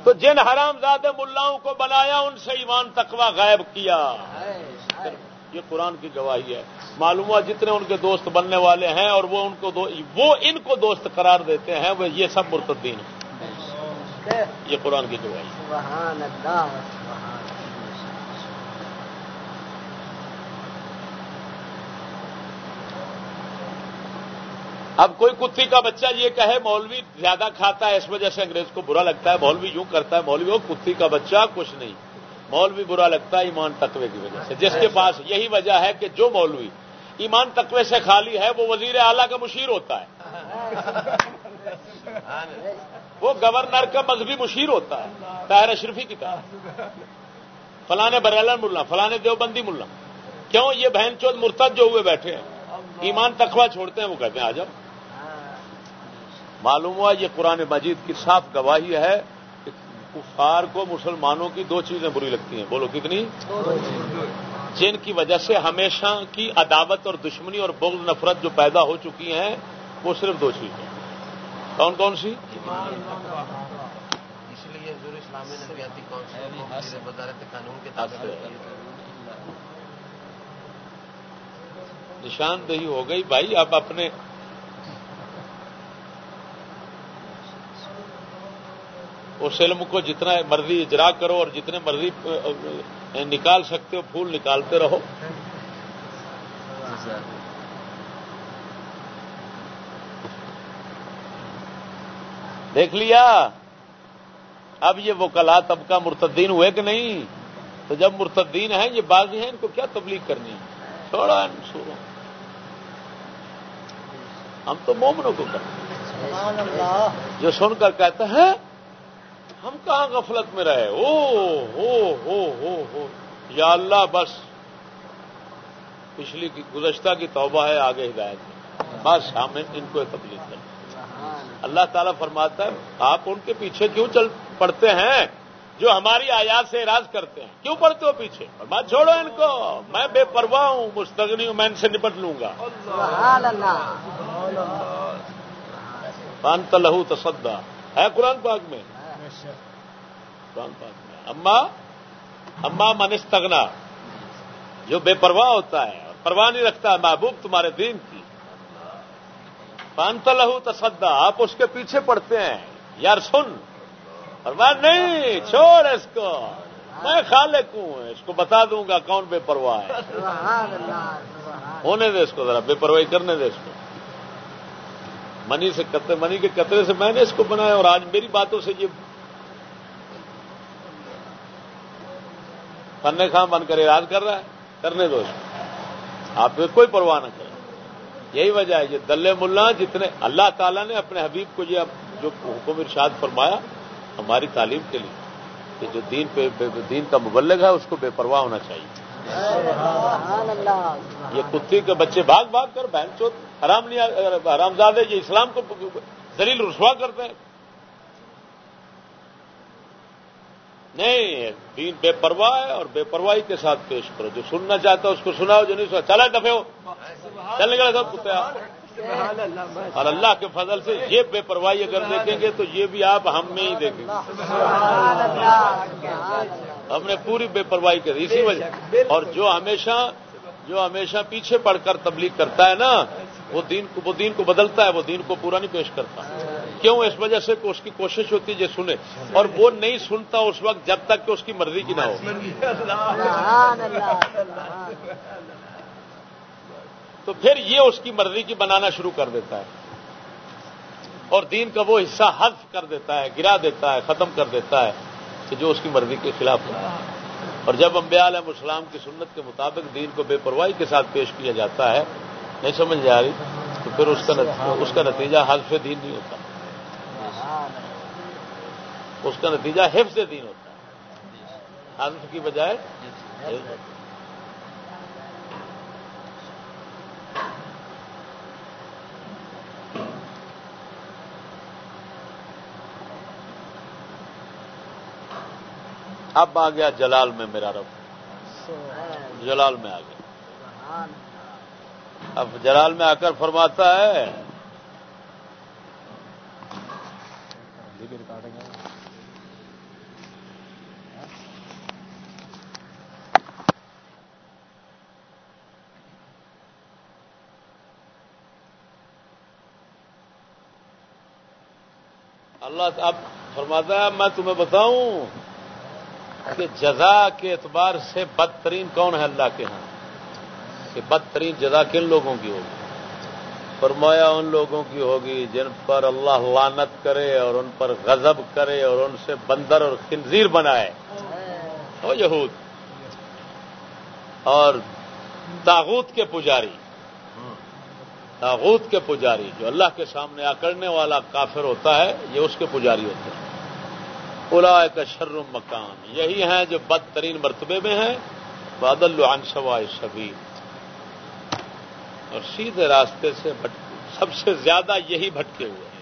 تو جن حرام زادے ملاؤں کو بنایا، ان سے ایمان تقوا غائب کیا۔ یہ قرآن کی گواہی ہے۔ معلوم ہوا جتنے ان کے دوست بننے والے ہیں اور وہ ان کو دو وہ ان کو دوست قرار دیتے ہیں، وہ یہ سب مرتدین ہیں۔ یہ قرآن کی گواہی ہے سبحان اللہ سبحان اب کوئی کتی کا بچہ یہ کہے مولوی زیادہ کھاتا ہے اس وجہ سے انگریز کو برا لگتا ہے، مولوی یوں کرتا ہے، مولوی وہ کتی کا بچہ کچھ نہیں۔ مولوی برا لگتا ہے ایمان تقوی کی وجہ سے۔ جس کے پاس یہی وجہ ہے کہ جو مولوی ایمان تقوی سے خالی ہے، وہ وزیر اعلیٰ کا مشیر ہوتا ہے۔ وہ گورنر کا مذہبی مشیر ہوتا ہے۔ طاہر اشرفی کی طرح۔ فلانے بریلن ملا فلانے دیوبندی ملا۔ کیوں؟ یہ بہن چود مرتد جو ہوئے بیٹھے ہیں۔ ایمان تقوی چھوڑتے ہیں، وہ کہتے ہیں آ جاؤ۔ معلوم ہوا یہ قرآن مجید کی صاف گواہی ہے کہ کفار کو مسلمانوں کی دو چیزیں بری لگتی ہیں۔ بولو کتنی؟ جن کی وجہ سے ہمیشہ کی عداوت اور دشمنی اور بغض نفرت جو پیدا ہو چکی ہیں وہ صرف دو چیزیں کون کون سی؟ اس لیے نشاندہی ہو گئی۔ بھائی آپ اپنے اس علم کو جتنا مرضی اجرا کرو اور جتنے مرضی نکال سکتے ہو پھول نکالتے رہو۔ دیکھ لیا؟ اب یہ وکلا طبقہ مرتدین ہوئے کہ نہیں؟ تو جب مرتدین ہیں یہ بازی ہیں ان کو کیا تبلیغ کرنی ہے؟ چھوڑا سوروں ہم تو مومنوں کو کرتے ہیں۔ جو سن کر کہتے ہیں ہم کہاں غفلت میں رہے؟ او ہو ہو ہو ہو یا اللہ بس۔ پچھلی کی گزشتہ کی توبہ ہے آگے ہدایت بس ہم ان کو تبلیغ کریں اللہ تعالیٰ فرماتا ہے آپ ان کے پیچھے کیوں چل پڑتے ہیں؟ جو ہماری آیات سے اراض کرتے ہیں۔ کیوں پڑتے ہو پیچھے؟ بات چھوڑو ان کو۔ میں بے پرواہ ہوں مستغنی ہوں میں ان سے نپٹ لوں گا۔ پانت لہو تصدا ہے قرآن پاک میں قرآن پاک میں اما اما منستگنا جو بے پرواہ ہوتا ہے اور پرواہ نہیں رکھتا ہے محبوب تمہارے دین کی۔ پانت لہو تصدا آپ اس کے پیچھے پڑتے ہیں۔ یار سن۔ اور میں نہیں چھوڑ اس کو۔ میں خالق ہوں اس کو بتا دوں گا کون بے پرواہ ہے۔ ہونے دے اس کو ذرا بے پرواہی کرنے دے اس کو۔ منی سے قطرے منی کے قطرے سے میں نے اس کو بنایا اور آج میری باتوں سے یہ پنے خاں بن کر اراد کر رہا ہے، کرنے دو اس کو۔ آپ کوئی پرواہ نہ کریں۔ یہی وجہ ہے یہ دلے ملا جتنے اللہ تعالیٰ نے اپنے حبیب کو یہ جو حکم ارشاد فرمایا ہماری تعلیم کے لیے، کہ جو دین پہ دین کا مبلغ ہے، اس کو بے پرواہ ہونا چاہیے۔ یہ کتی کے بچے بھاگ بھاگ کر، بہن چوت، حرام نہیں، حرام زادے، یہ اسلام کو دلیل رسوا کرتے ہیں۔ نہیں، دین بے پرواہ ہے اور بے پرواہی کے ساتھ پیش کرو۔ جو سننا چاہتا ہے اس کو سناؤ، جو نہیں سنا چلا دفے ہو چلنے گئے سب کتے اور اللہ کے فضل سے یہ بے پرواہی اگر دیکھیں گے تو یہ بھی آپ ہم میں ہی دیکھیں گے۔ ہم نے پوری بے پرواہی کر اسی وجہ۔ اور جو ہمیشہ جو ہمیشہ پیچھے پڑ کر تبلیغ کرتا ہے نا وہ دین کو وہ دین کو بدلتا ہے، وہ دین کو پورا نہیں پیش کرتا۔ کیوں؟ اس وجہ سے اس کی کوشش ہوتی ہے جو سنے۔ اور وہ نہیں سنتا اس وقت جب تک کہ اس کی مرضی کی نہ ہو۔ تو پھر یہ اس کی مرضی کی بنانا شروع کر دیتا ہے۔ اور دین کا وہ حصہ حذف کر دیتا ہے، گرا دیتا ہے، ختم کر دیتا ہے کہ جو اس کی مرضی کے خلاف ہوتا ہے اور جب انبیاء علیہ السلام کی سنت کے مطابق دین کو بے پرواہی کے ساتھ پیش کیا جاتا ہے نہیں سمجھ جا رہی، تو پھر اس کا اس کا نتیجہ حذف دین نہیں ہوتا۔ اس کا نتیجہ حفظ دین ہوتا ہے۔ کی بجائے اب آ گیا جلال میں میرا رب۔ جلال میں آ گیا۔ اب جلال میں آ کر فرماتا ہے، اللہ اب فرماتا ہے، میں تمہیں بتاؤں کہ جزا کے اعتبار سے بدترین کون ہے اللہ کے ہاں؟ کہ بدترین جزا کن لوگوں کی ہوگی؟ فرمایا ان لوگوں کی ہوگی جن پر اللہ لانت کرے اور ان پر غضب کرے اور ان سے بندر اور خنزیر بنائے۔ وہ یہود۔ اور تاغوت کے پجاری۔ تاغوت کے پجاری، جو اللہ کے سامنے آکڑنے والا کافر ہوتا ہے، یہ اس کے پجاری ہوتے ہیں۔ الا کا شرم مکان۔ یہی ہیں جو بدترین مرتبے میں ہیں۔ بادل سوا شبی اور سیدھے راستے سے سب سے زیادہ یہی بھٹکے ہوئے ہیں۔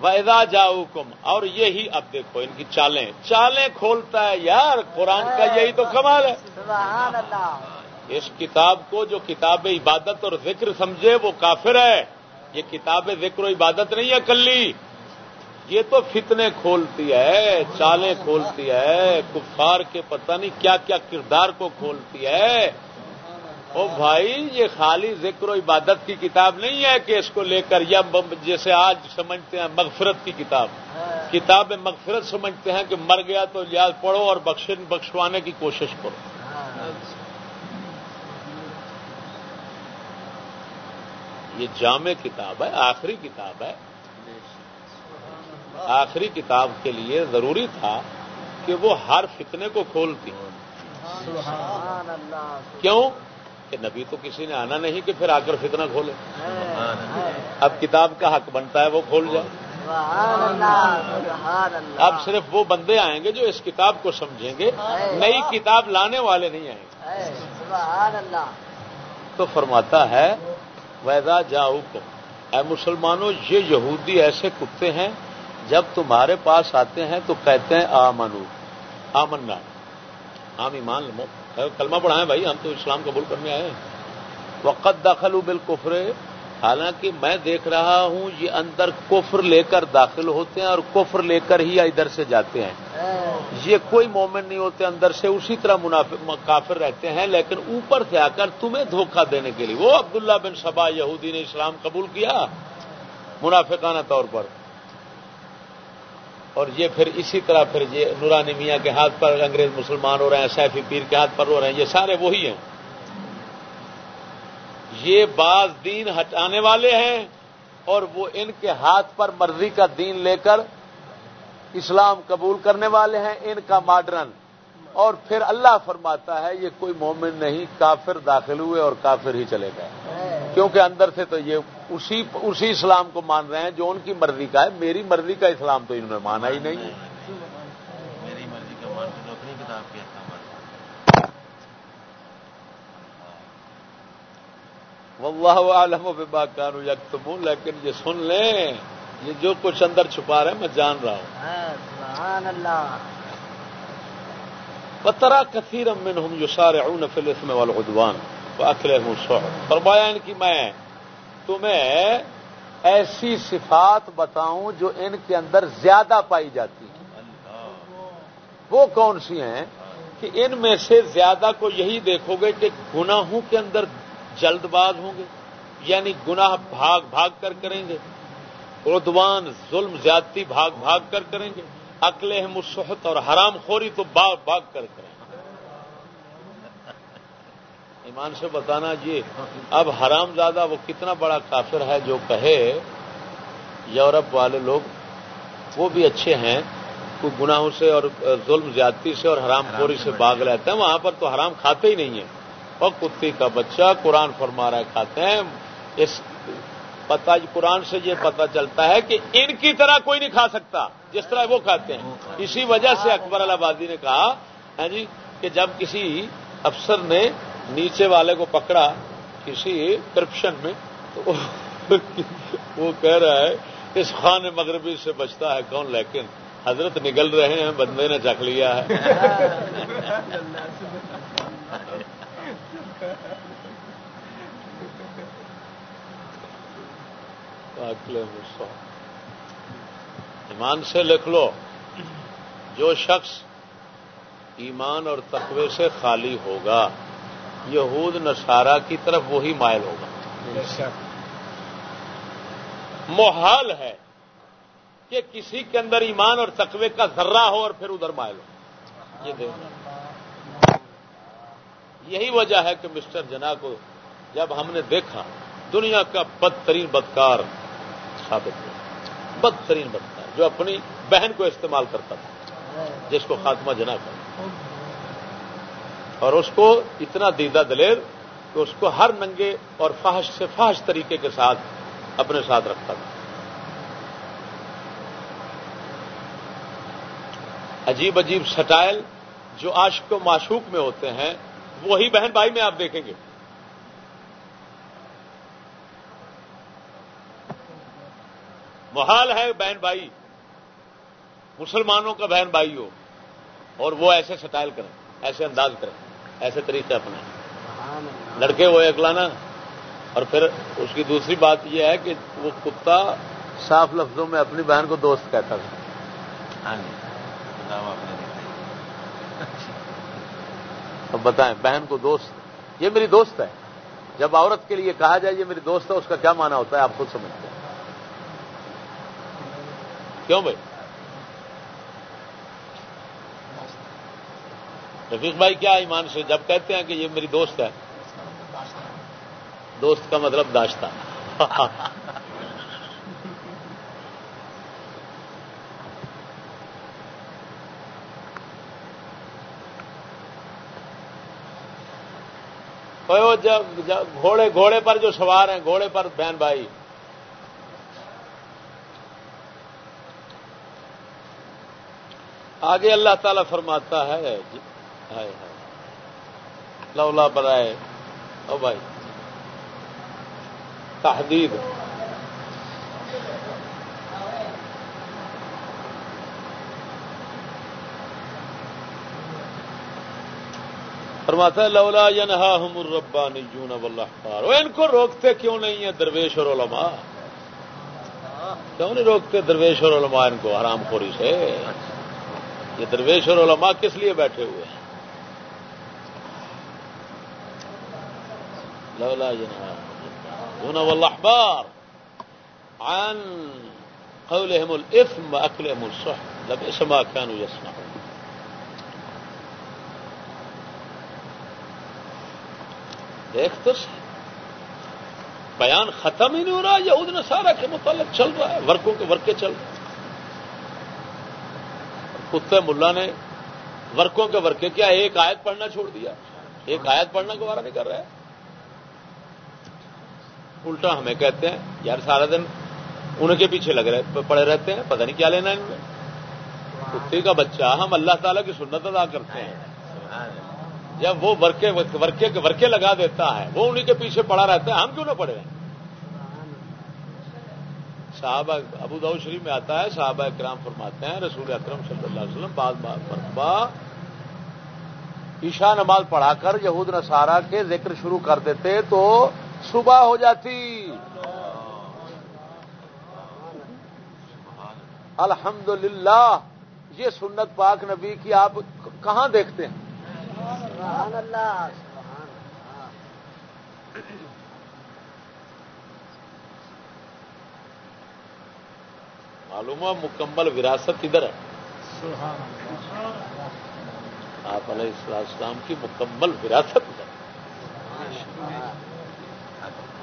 ویدا جاؤ کم اور یہی اب دیکھو ان کی چالیں۔ چالیں کھولتا ہے یار قرآن کا یہی تو کمال ہے۔ اس کتاب کو جو کتاب عبادت اور ذکر سمجھے وہ کافر ہے۔ یہ کتاب ذکر و عبادت نہیں ہے کلی۔ یہ تو فتنے کھولتی ہے چالیں کھولتی ہے کفار کے پتہ نہیں کیا کیا کردار کو کھولتی ہے۔ او بھائی یہ خالی ذکر و عبادت کی کتاب نہیں ہے کہ اس کو لے کر یا جیسے آج سمجھتے ہیں مغفرت کی کتاب۔ کتاب مغفرت سمجھتے ہیں کہ مر گیا تو یاد پڑھو اور بخشوانے کی کوشش کرو۔ یہ جامع کتاب ہے آخری کتاب ہے۔ آخری کتاب کے لیے ضروری تھا کہ وہ ہر فتنے کو کھولتی۔ کیوں؟ کہ نبی تو کسی نے آنا نہیں کہ پھر آ کر فتنہ کھولے۔ اب کتاب کا حق بنتا ہے وہ کھول جائے اب صرف وہ بندے آئیں گے جو اس کتاب کو سمجھیں گے۔ نئی کتاب لانے والے نہیں آئیں گے۔ تو فرماتا ہے ویدا جاؤ کو اے مسلمانوں یہ یہودی ایسے کتے ہیں جب تمہارے پاس آتے ہیں تو کہتے ہیں آ منو آ منا ہم ایمان لمو کلمہ پڑھائیں بھائی، ہم تو اسلام قبول کرنے آئے ہیں۔ وقت داخل بالکفر، حالانکہ میں دیکھ رہا ہوں، یہ اندر کفر لے کر داخل ہوتے ہیں اور کفر لے کر ہی ادھر سے جاتے ہیں۔ یہ کوئی مومنٹ نہیں ہوتے، اندر سے اسی طرح کافر رہتے ہیں، لیکن اوپر سے آ کر تمہیں دھوکہ دینے کے لیے۔ وہ عبداللہ بن سبا یہودی نے اسلام قبول کیا، منافقانہ طور پر۔ اور یہ پھر اسی طرح پھر یہ نورانی میاں کے ہاتھ پر انگریز مسلمان ہو رہے ہیں، سیفی پیر کے ہاتھ پر ہو رہے ہیں، یہ سارے وہی ہیں۔ یہ بعض دین ہٹانے والے ہیں اور وہ ان کے ہاتھ پر مرضی کا دین لے کر اسلام قبول کرنے والے ہیں، ان کا ماڈرن۔ اور پھر اللہ فرماتا ہے، یہ کوئی مومن نہیں، کافر داخل ہوئے اور کافر ہی چلے گئے۔ کیونکہ اندر سے تو یہ اسی اسی اسلام کو مان رہے ہیں جو ان کی مرضی کا ہے۔ میری مرضی کا اسلام تو انہوں نے مانا ہی نہیں۔ میری مرضی کا مانتے اپنی کتاب کی واللہ عالم و کانو یکتمون لیکن یہ سن لیں یہ جو کچھ اندر چھپا رہے ہیں میں جان رہا ہوں۔ سبحان اللہ۔ پترا کثیر امن ہوں جو سارے اون فلس میں والدوان اکلے ہوں فرمایا ان کی میں تمہیں ایسی صفات بتاؤں جو ان کے اندر زیادہ پائی جاتی ہیں۔ وہ کون سی ہیں؟ کہ ان میں سے زیادہ کو یہی دیکھو گے کہ گناہوں کے اندر جلد باز ہوں گے یعنی گناہ بھاگ بھاگ کر کریں گے ردوان ظلم، زیادتی بھاگ بھاگ کر کریں گے اکلے مسحت اور حرام خوری تو باغ باغ کر کریں گے۔ ایمان سے بتانا یہ اب حرام زیادہ وہ کتنا بڑا کافر ہے جو کہے یورپ والے لوگ وہ بھی اچھے ہیں کوئی گناہوں سے اور ظلم زیادتی سے اور حرام خوری سے باغ رہتے ہیں وہاں پر تو حرام کھاتے ہی نہیں ہیں۔ اور کتی کا بچہ قرآن فرما رہا ہے کھاتے ہیں۔ اس پتا قرآن سے یہ پتا چلتا ہے کہ ان کی طرح کوئی نہیں کھا سکتا جس طرح وہ کھاتے ہیں۔ اسی وجہ سے اکبر الہبادی نے کہا ہے جی کہ جب کسی افسر نے نیچے والے کو پکڑا کسی کرپشن میں، تو وہ کہہ رہا ہے، اس خان مغربی سے بچتا ہے کون؟ لیکن حضرت نگل رہے ہیں، بندے نے چکھ لیا ہے۔ ایمان سے لکھ لو، جو شخص ایمان اور تقوی سے خالی ہوگا۔ یہود نصارہ کی طرف وہی مائل ہوگا۔ محال ہے کہ کسی کے اندر ایمان اور تقوی کا ذرہ ہو اور پھر ادھر مائل ہو۔ یہ دیکھنا یہی وجہ ہے کہ مسٹر جنا کو جب ہم نے دیکھا دنیا کا بدترین بدکار ثابت ہوا۔ بدترین بدکار جو اپنی بہن کو استعمال کرتا تھا جس کو خاتمہ جنا کر اور اس کو اتنا دیدہ دلیر کہ اس کو ہر ننگے اور فحش سے فحش طریقے کے ساتھ اپنے ساتھ رکھتا تھا۔ عجیب عجیب سٹائل جو عاشق و معشوق میں ہوتے ہیں، وہی بہن بھائی میں آپ دیکھیں گے۔ محال ہے بہن بھائی، مسلمانوں کا بہن بھائی ہو اور وہ ایسے سٹائل کریں، ایسے انداز کریں۔ ایسے طریقے اپنے۔ لڑکے وہ ایک لانا۔ اور پھر اس کی دوسری بات یہ ہے کہ وہ کتا صاف لفظوں میں اپنی بہن کو دوست کہتا تھا۔ ہاں جی۔ اب بتائیں بہن کو دوست۔ یہ میری دوست ہے۔ جب عورت کے لیے کہا جائے یہ میری دوست ہے اس کا کیا مانا ہوتا ہے؟ آپ خود سمجھتے ہیں۔ کیوں بھائی؟ رفیق بھائی کیا ایمان سے جب کہتے ہیں کہ یہ میری دوست ہے؟ دوست کا مطلب داشتہ۔ جب گھوڑے گھوڑے پر جو سوار ہیں، گھوڑے پر بہن بھائی۔ آگے اللہ تعالی فرماتا ہے لولا برائے۔ او بھائی۔ تحدید۔ فرماتا ہے، لولا ینہا ہم الربانی جون وہ ان کو روکتے کیوں نہیں ہیں درویش اور علماء؟ کیوں نہیں روکتے درویش اور علماء ان کو؟ حرام خوری سے۔ یہ درویش اور علماء کس لیے بیٹھے ہوئے ہیں؟ لولا ینہا جون والاحبار عن قولهم الاثم واكلهم السحت لبئس ما كانوا يصنعون. دیکھ تو بیان ختم ہی نہیں ہو رہا. یہود نصارہ کے متعلق چل رہا ہے. ورکوں کے ورکے چل رہے کتے ملا نے ورکوں کے ورکے کیا؟ ایک آیت پڑھنا چھوڑ دیا. ایک آیت پڑھنا گوارا نہیں کر رہا ہے. الٹا ہمیں کہتے ہیں، یار سارا دن ان کے پیچھے لگ رہے، پڑے رہتے ہیں، پتہ نہیں کیا لینا ان میں۔ کتے کا بچہ، ہم اللہ تعالیٰ کی سنت ادا کرتے ہیں۔ جب وہ ورکے ورکے ورکے لگا دیتا ہے، وہ انہیں کے پیچھے پڑا رہتا ہے، ہم کیوں نہ پڑے؟ ہیں صحابہ ابو داؤ شریف میں آتا ہے، صحابہ اکرام فرماتے ہیں، رسول اکرم صلی اللہ علیہ وسلم بعض مرتبہ عشاء نماز پڑھا کر یہود نصارہ کے ذکر شروع کر دیتے تو صبح ہو جاتی۔ الحمد یہ سنت پاک نبی کی آپ کہاں دیکھتے ہیں؟ سبحان اللہ سبحان معلوم ہوا مکمل وراثت ادھر ہے۔ آپ علیہ السلام کی مکمل وراثت ادھر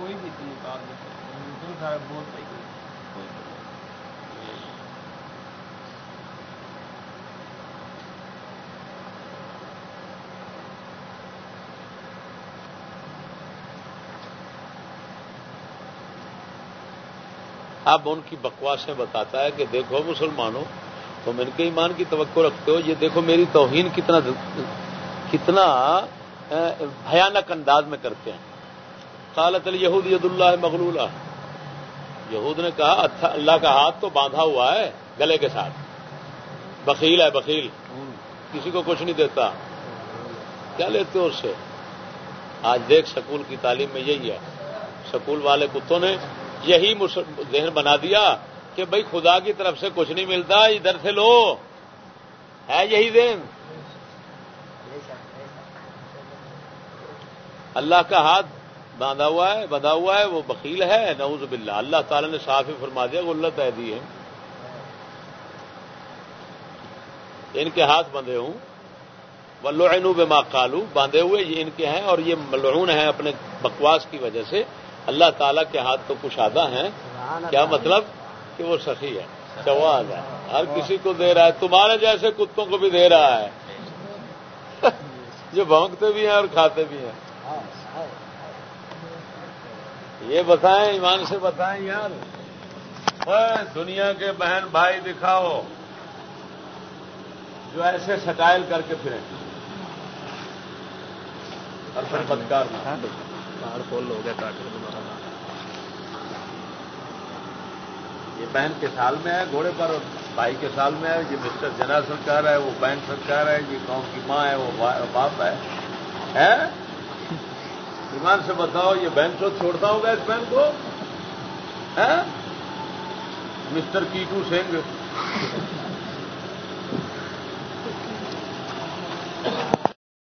کوئی بھی بہت اب ان کی بکواسیں بتاتا ہے کہ دیکھو مسلمانوں، تم ان کے ایمان کی توقع رکھتے ہو۔ یہ دیکھو میری توہین کتنا کتنا بھیانک انداز میں کرتے ہیں۔ قالت یہود ید اللہ مغلولہ یہود نے کہا اچھا اللہ کا ہاتھ تو باندھا ہوا ہے، گلے کے ساتھ۔ بخیل ہے، بخیل۔ کسی کو کچھ نہیں دیتا۔ کیا لیتے ہو اس سے؟ آج دیکھ، سکول کی تعلیم میں یہی ہے۔ سکول والے کتوں نے یہی ذہن بنا دیا کہ بھائی، خدا کی طرف سے کچھ نہیں ملتا، ادھر سے لو۔ ہے یہی ذہن؟ اللہ کا ہاتھ باندھا ہوا ہے بندھا ہوا ہے وہ بکیل ہے نعوذ باللہ۔ اللہ تعالی نے صاف ہی فرما دیا غلط ہے دی ہے۔ ان کے ہاتھ بندھے ہوں۔ ولو بے کالو باندھے ہوئے یہ ان کے ہیں اور یہ ملعون ہیں اپنے بکواس کی وجہ سے۔ اللہ تعالیٰ کے ہاتھ تو کشادہ ہیں۔ کیا مطلب؟ کہ وہ سخی ہے چواز ہے۔ ہر کسی کو دے رہا ہے۔ تمہارے جیسے کتوں کو بھی دے رہا ہے۔ جو بھونکتے بھی ہیں اور کھاتے بھی ہیں۔ یہ بتائیں ایمان سے بتائیں یار۔ دنیا کے بہن بھائی دکھاؤ۔ جو ایسے سٹائل کر کے پھریں۔ اور پھر بدکار فل ہو گیا یہ بہن کے سال میں ہے گھوڑے پر بھائی کے سال میں ہے۔ یہ مسٹر جنا سرکار ہے وہ بہن سرکار ہے یہ گاؤں کی ماں ہے وہ باپ ہے۔ ایمان سے بتاؤ یہ بینک تو چھوڑتا ہوگا اس بینک کو؟ مسٹر کیٹو سنگھ۔